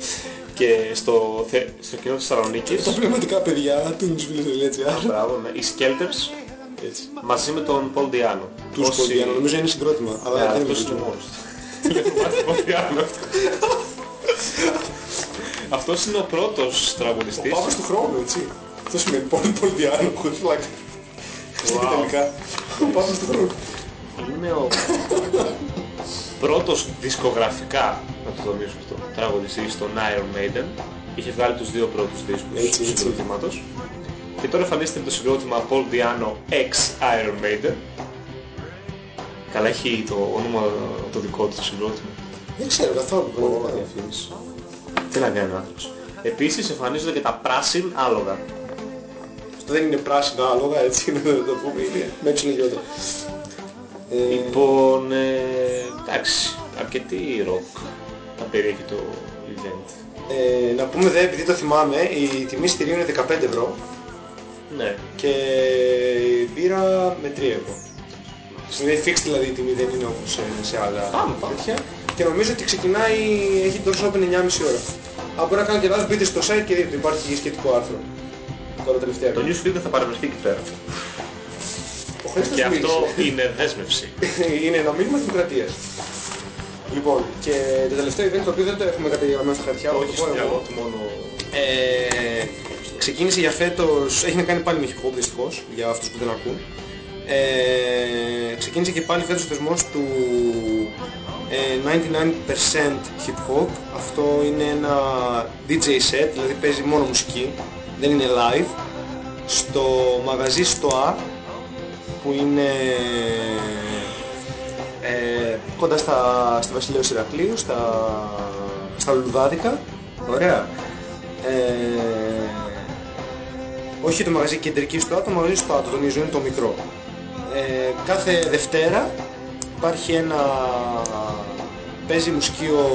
και στο, θε- στο κοινό της Θεσσαλονίκης Τα πνευματικά παιδιά του νησβίλες.gr Μπράβο, ναι, οι Skelters μαζί με τον Paul Diano. Τους Όσοι- Πολδιάνο, νομίζω είναι συγκρότημα. Ναι, Αλλά δεν αυτός είναι είναι μόνος του. Δεν θυμάται τον Paul Diano. Αυτός είναι ο πρώτος Ο τραγουδιστής. πάπας του χρόνου, έτσι. Αυτό σημαίνει πολύ Πολδιάνο, χωρίς φλάκα. Wow. Τελικά. Ο πάπας του χρόνου. Είναι ο πρώτος δισκογραφικά, να το τονίσω αυτό, τραγουδιστής στον Iron Maiden. Είχε βγάλει τους δύο πρώτους δίσκους Έτσι, του έτσι. συγκροτήματος. Και τώρα εμφανίζεται με το συγκρότημα Paul Diano X Iron Maiden. Καλά έχει το όνομα το δικό του το συγκρότημα. Δεν ξέρω καθόλου. Ω, πραγματικά. διαφήμιση. Τι να κάνει ο άνθρωπος. Επίσης εμφανίζονται και τα πράσιν άλογα. Αυτό δεν είναι πράσινα άλογα, έτσι είναι να το πούμε. Είναι με έτσι λέγεται. Ε, Λοιπόν, ε, εντάξει, αρκετή ροκ θα περιέχει το event. ε, να πούμε δε, επειδή το θυμάμαι, η τιμή εισιτηρίου είναι 15 ευρώ Ναι, και η μπύρα με 3 ευρώ. Είναι fixed δηλαδή η τιμή, δεν είναι όπως σε, σε άλλα Πάμε, πάμε. τέτοια. Και νομίζω ότι ξεκινάει, έχει το open 9,5 ώρα. Αν μπορεί να κάνω και λάθος, μπείτε στο site και δείτε, υπάρχει σχετικό άρθρο. Τώρα τελευταία. το news feed θα παρευρεθεί εκεί πέρα. Ο Χρήστος Και αυτό μίλησε. είναι δέσμευση. είναι ένα μήνυμα δημοκρατίας. Λοιπόν, και το τελευταίο event το οποίο δεν το έχουμε καταγεγραμμένο στα χαρτιά, Όχι το στο πω εγώ. μυαλό του μόνο... Ε, ξεκίνησε για φέτος, έχει να κάνει πάλι με hip hop δυστυχώς, για αυτούς που δεν ακούν. Ε, ξεκίνησε και πάλι φέτος ο θεσμός του ε, 99% hip hop. Αυτό είναι ένα DJ set, δηλαδή παίζει μόνο μουσική, δεν είναι live. Στο μαγαζί στο A, που είναι ε, κοντά στα, στη Βασιλέως Ηρακλείου, στα, στα Λουλουδάδικα. Ωραία. Ε, όχι το μαγαζί κεντρική στο Α, το μαγαζί στο Α, το τονίζω, είναι το μικρό. Ε, κάθε Δευτέρα υπάρχει ένα... παίζει μουσική ο,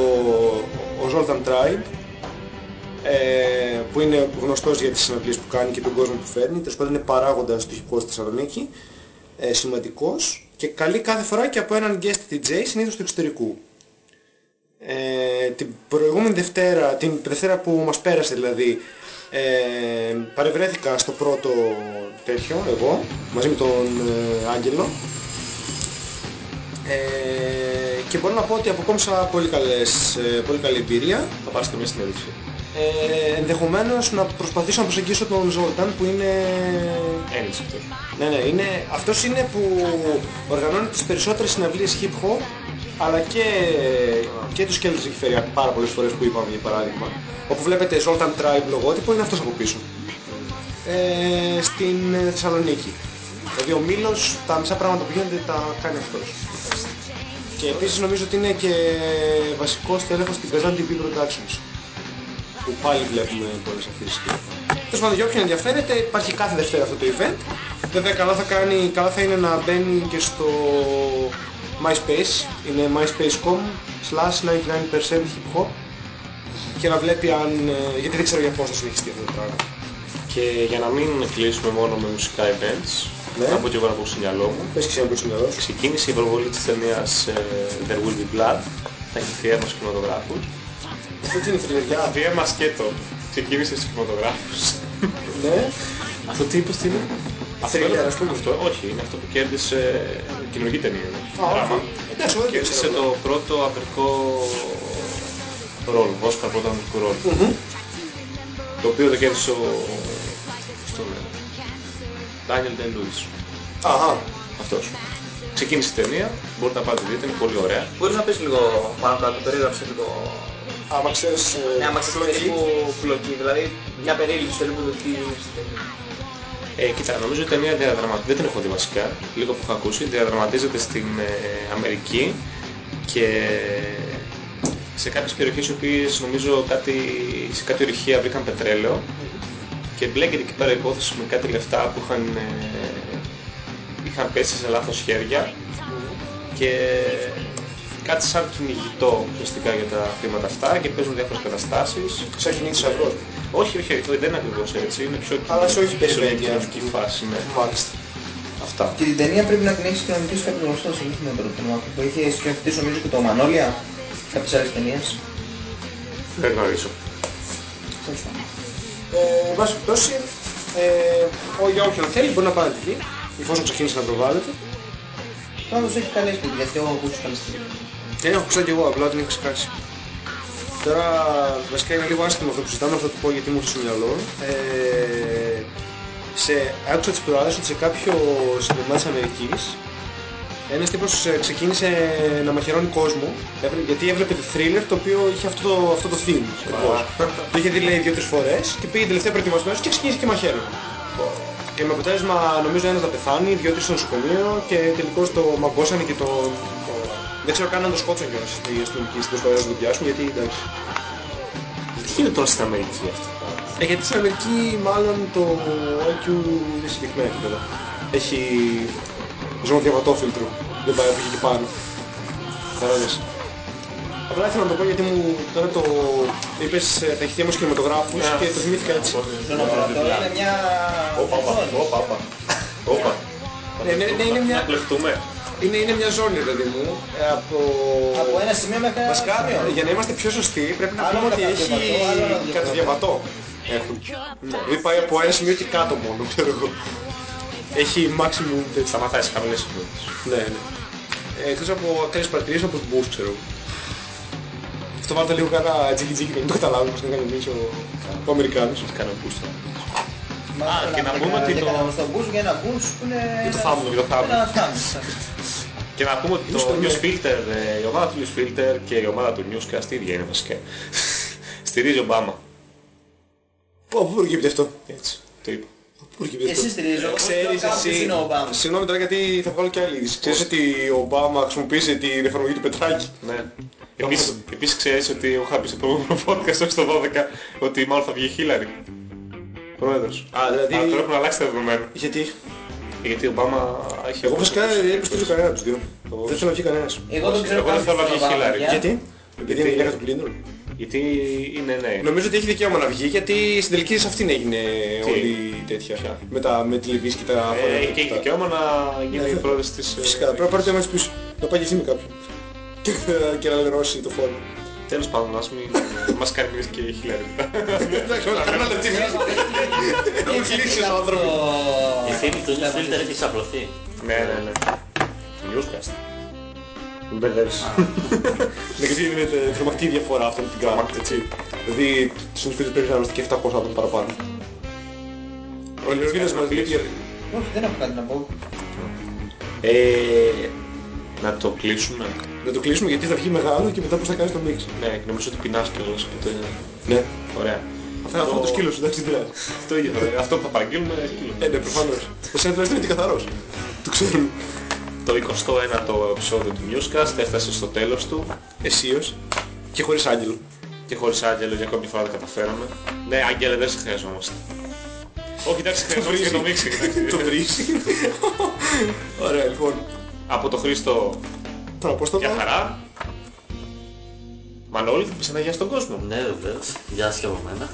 ο Zoltan Tribe ε, που είναι γνωστός για τις συναντήσεις που κάνει και τον κόσμο που φέρνει. Τέλος πάντων είναι παράγοντας του hip hop στη Θεσσαλονίκη, ε, σημαντικός και καλεί κάθε φορά και από έναν guest DJ συνήθως του εξωτερικού. Ε, την προηγούμενη Δευτέρα, την Δευτέρα που μας πέρασε δηλαδή, ε, παρευρέθηκα στο πρώτο τέτοιο, εγώ, μαζί με τον ε, Άγγελο. Ε, και μπορώ να πω ότι αποκόμισα πολύ, καλές, ε, πολύ καλή εμπειρία. Θα πάρεις και μια συνέντευξη. Ε, ενδεχομένως να προσπαθήσω να προσεγγίσω τον Ζόλταν που είναι... Έλληνας αυτός. Ναι, ναι, είναι, αυτός είναι που οργανώνει τις περισσότερες συναυλίες hip hop αλλά και, και τους Skeletons έχει φέρει πάρα πολλές φορές που είπαμε για παράδειγμα. Όπου βλέπετε Zoltan Tribe λογότυπο είναι αυτός από πίσω. Ε, στην ε, Θεσσαλονίκη. Δηλαδή ο Μήλος τα μισά πράγματα που γίνονται τα κάνει αυτός. Και επίσης νομίζω ότι είναι και βασικός τέλεχος στην Kazan TV Productions. Που πάλι βλέπουμε πολλές αφήσεις. Τέλος πάντων για όποιον ενδιαφέρεται υπάρχει κάθε Δευτέρα αυτό το event. Βέβαια καλά θα, κάνει, καλά θα είναι να μπαίνει και στο MySpace. Είναι myspace.com slash 99% hip hop και να βλέπει αν... ε, γιατί δεν ξέρω για πώς θα συνεχιστεί αυτό το πράγμα. Και για να μην κλείσουμε μόνο με μουσικά events, Ναι. να πω και εγώ να πω στο μυαλό μου, Πες και εσύ να πεις στο μυαλό σου. ξεκίνησε η προβολή της ταινίας ε, There Will Be Blood, θα έχει αφιέρωμα στους κινηματογράφους. Αυτό τι είναι φιλεριά. Αφιέρωμα σκέτο, ξεκίνησε στους κινηματογράφους. Ναι. Αυτό τι είπες τι είναι; Αυτό Thriller, είναι ας πούμε. αυτό, όχι, είναι αυτό που κέρδισε κοινωνική ταινία. είναι. Α, Δράμα. όχι. Εντάξει, εγώ δεν το Κέρδισε ξέρω. το πρώτο απερικό ρόλο, Όσκαρ πρώτο αμερικό ρόλο. Το οποίο το κέρδισε ο... πώς το λένε, Daniel Day-Lewis. Αχα. Αυτός. Ξεκίνησε η ταινία, μπορείτε να πάτε δείτε, είναι πολύ ωραία. Μπορείς να πεις λίγο πάνω κάτω, περίγραψε λίγο. Άμα ξέρεις... ε, Ναι, άμα ξέρεις πλοκή. περίπου πλοκή, δηλαδή μια περίληψη περίπου του τι είναι στην ταινία. Ε, κοίτα, νομίζω η ταινία διαδραματίζεται, δεν την έχω δει βασικά, λίγο που έχω ακούσει, διαδραματίζεται στην ε, Αμερική και σε κάποιες περιοχές οι οποίες νομίζω κάτι, σε κάποια ορυχεία βρήκαν πετρέλαιο και μπλέκεται εκεί πέρα η υπόθεση με κάτι λεφτά που είχαν, ε, είχαν πέσει σε λάθος χέρια και κάτι σαν κυνηγητό ουσιαστικά για τα χρήματα αυτά και παίζουν διάφορες καταστάσεις. Σαν κοινή της αυρός. Όχι, όχι, όχι, δεν είναι ακριβώς έτσι, είναι πιο Αλλά σε όχι σε μια περιπέτεια. κοινωνική φάση, ναι. Μάλιστα. Αυτά. Και την ταινία πρέπει να την έχεις κοινωνικής κάποιο γνωστό, δεν θυμάμαι τώρα το όνομα του, που είχε σκεφτείς νομίζω και το Μανόλια, κάποιες άλλες ταινίες. Δεν γνωρίζω. Τέλος πάντων. Ε, εν πάση περιπτώσει, ε, ό, για όποιον θέλει μπορεί να πάει να τη δει, εφόσον ξεκίνησε να προβάλλεται. Πάντως έχει καλές κριτικές, γιατί έχω ακούσει καλές κριτικές. Δεν έχω ακούσει και εγώ, απλά την έχω ξεχάσει. Τώρα βασικά είναι λίγο άσχημο αυτό που συζητάμε, αυτό το πω γιατί μου ήρθε στο μυαλό. Ε, σε, άκουσα τις προάλλες ότι σε κάποιο σινεμά της Αμερικής ένας τύπος ε, ξεκίνησε να μαχαιρώνει κόσμο Έπρεπε- γιατί έβλεπε το thriller το οποίο είχε αυτό το, αυτό το theme. ακριβώς. το είχε δει λέει δύο-τρεις φορές και πήγε τελευταία προετοιμασμένος και ξεκίνησε και μαχαίρωνε. Και με αποτέλεσμα νομίζω ένας να πεθάνει, δύο-τρεις στο νοσοκομείο και τελικώς το μαγκώσανε και το... Δεν ξέρω καν αν το σκότσαν κιόλας στη αστυνομική στην προσπάθεια να το δουλειάσουν γιατί εντάξει. Τι είναι τώρα στην Αμερική αυτό. Ε, γιατί στην Αμερική μάλλον το IQ είναι συγκεκριμένα επίπεδα. Έχει ζώνη διαβατόφιλτρο. Δεν πάει από εκεί και πάνω. Κατάλαβες. Απλά ήθελα να το πω γιατί μου τώρα το είπες ε, τα ηχθεία μου στους κινηματογράφους και το θυμήθηκα έτσι. Στον Απράτο είναι μια... Όπα, όπα, ζώνη. όπα, όπα. Όπα. Ναι, ναι, ναι, είναι Να μια, κλεφτούμε. Είναι, είναι μια ζώνη παιδί μου ε, από... Από ένα σημείο μέχρι ένα Βασικά, σημείο. για να είμαστε πιο σωστοί, πρέπει να Άλλο πούμε ότι ένα έχει καταδιαβατό, άλλο ένα διαβατό. καταδιαβατό. Έχουν. Δηλαδή πάει από ένα σημείο και κάτω μόνο, ξέρω εγώ. Έχει maximum τέτοιο. Σταματάει σε χαμηλές συχνότητες. Ναι, ναι. Ε, εκτός από ακραίες παρατηρήσεις όπως boost, ξέρω εγώ. Αυτό βάλτε λίγο κάνα τζίκι τζίκι να μην το καταλάβουμε πώς να κάνει εμείς ο, ο Αμερικάνος. Κάνε μπούστα. Μάλιστα, και να πούμε ότι το- Στο μπούς για ένα μπούς που είναι... Για το θάμνο, για το θάμνο. Ένα θάμνο. Και να πούμε ότι το στο Newsfilter, ε, η ομάδα του Newsfilter και η ομάδα του Newscast ίδια είναι βασικά. Στηρίζει Ομπάμα. Πού πού προκύπτει αυτό; Έτσι, το είπα. Πού προκύπτει αυτό; Εσύ στηρίζω. Ξέρεις Κάποιος εσύ, είναι ο Ομπάμα. συγγνώμη τώρα γιατί θα βγάλω και άλλη είδηση. Ξέρεις ότι ο Ομπάμα χρησιμοποίησε την εφαρμογή του Πετράκη; Ναι. Επίσης, επίσης ξέρεις ότι εγώ είχα πει στο προηγούμενο podcast, όχι στο 12, ότι μάλλον θα βγει η Χίλαρη. Πρόεδρος. Α, δηλαδή... Αλλά τώρα έχουν αλλάξει τα δεδομένα. Γιατί; Γιατί ο Ομπάμα έχει... Εγώ βασικά δεν υποστηρίζω κανένα από τους δύο. Δεν θέλω να βγει κανένας. Εγώ δεν ξέρω Εγώ δεν θέλω να κάποιον βγει στον Ομπάμα, Χίλαρη. παιδιά. Γιατί; Επειδή είναι η γυναίκα του Κλίντον. Γιατί είναι ναι. Νομίζω ότι έχει δικαίωμα να βγει γιατί στην τελική σε αυτήν έγινε Τι; όλη η τέτοια. Ποια; Με, τα, με τη Λιβύη και τα Ε, χώρα. και έχει δικαίωμα να γίνει Ναι, πρόεδρος της... ε, Φυσικά, πρέπει να πάρει το αίμα της πίσω. Να πάει και εσύ με κάποιον. Και, και να λερώσει το φόρμα. Τέλος πάντων, ας μην μας κάνει μιλήσει και η Χίλαρη. Εντάξει, όλα ένα λεπτή Δεν κλείσεις ξέρω ο άνθρωπος. το- Η φήμη του Newsfilter έχει ξαπλωθεί. Ναι, ναι, ναι. Newscast. Μην μπερδεύεις. Ναι, γιατί είναι τε- τρομακτική διαφορά αυτό με την κάμα. Έτσι. Δηλαδή, στους φίλους πρέπει να είμαστε και 700 άτομα παραπάνω. Ο Λεωνίδας μας λείπει. Όχι, δεν έχω κάτι να πω. Ε, Να το κλείσουμε. Να το κλείσουμε γιατί θα βγει μεγάλο και μετά πώς θα κάνεις το μίξ. Ναι, νομίζω ότι πεινάς κιόλας, οπότε... Ναι. Ωραία. Θα φάω το σκύλο σου, εντάξει, τι πειράζει. Αυτό ίδιο θα Αυτό που θα παραγγείλουμε σκύλος. Ε, ναι, προφανώς. Εσένα τουλάχιστον είναι και καθαρός. Το ξέρουν. Το 21ο επεισόδιο του Newscast έφτασε στο τέλος του Εσίως. Και χωρίς άγγελο. και χωρίς Άγγελο για ακόμη φορά το καταφέραμε. Ναι, Άγγελε δεν σε χρειαζόμαστε. Όχι, εντάξει, χρειαζόμαστε και το μίξι. εντάξει. Το βρίσει. Ωραία, λοιπόν. Από το Χρήστο, Τώρα πώς το για πάω. χαρά. Μανώλη, θα πεις ένα γεια στον κόσμο. Ναι βεβαίως. Γεια σας και από μένα.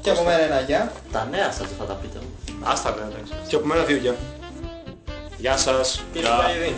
Και από μένα ένα γεια. Τα νέα σας δεν θα τα πείτε μου. Άστα, ναι, εντάξει. Και από μένα δύο γεια. Γεια σας. Κύριε Παγιδί.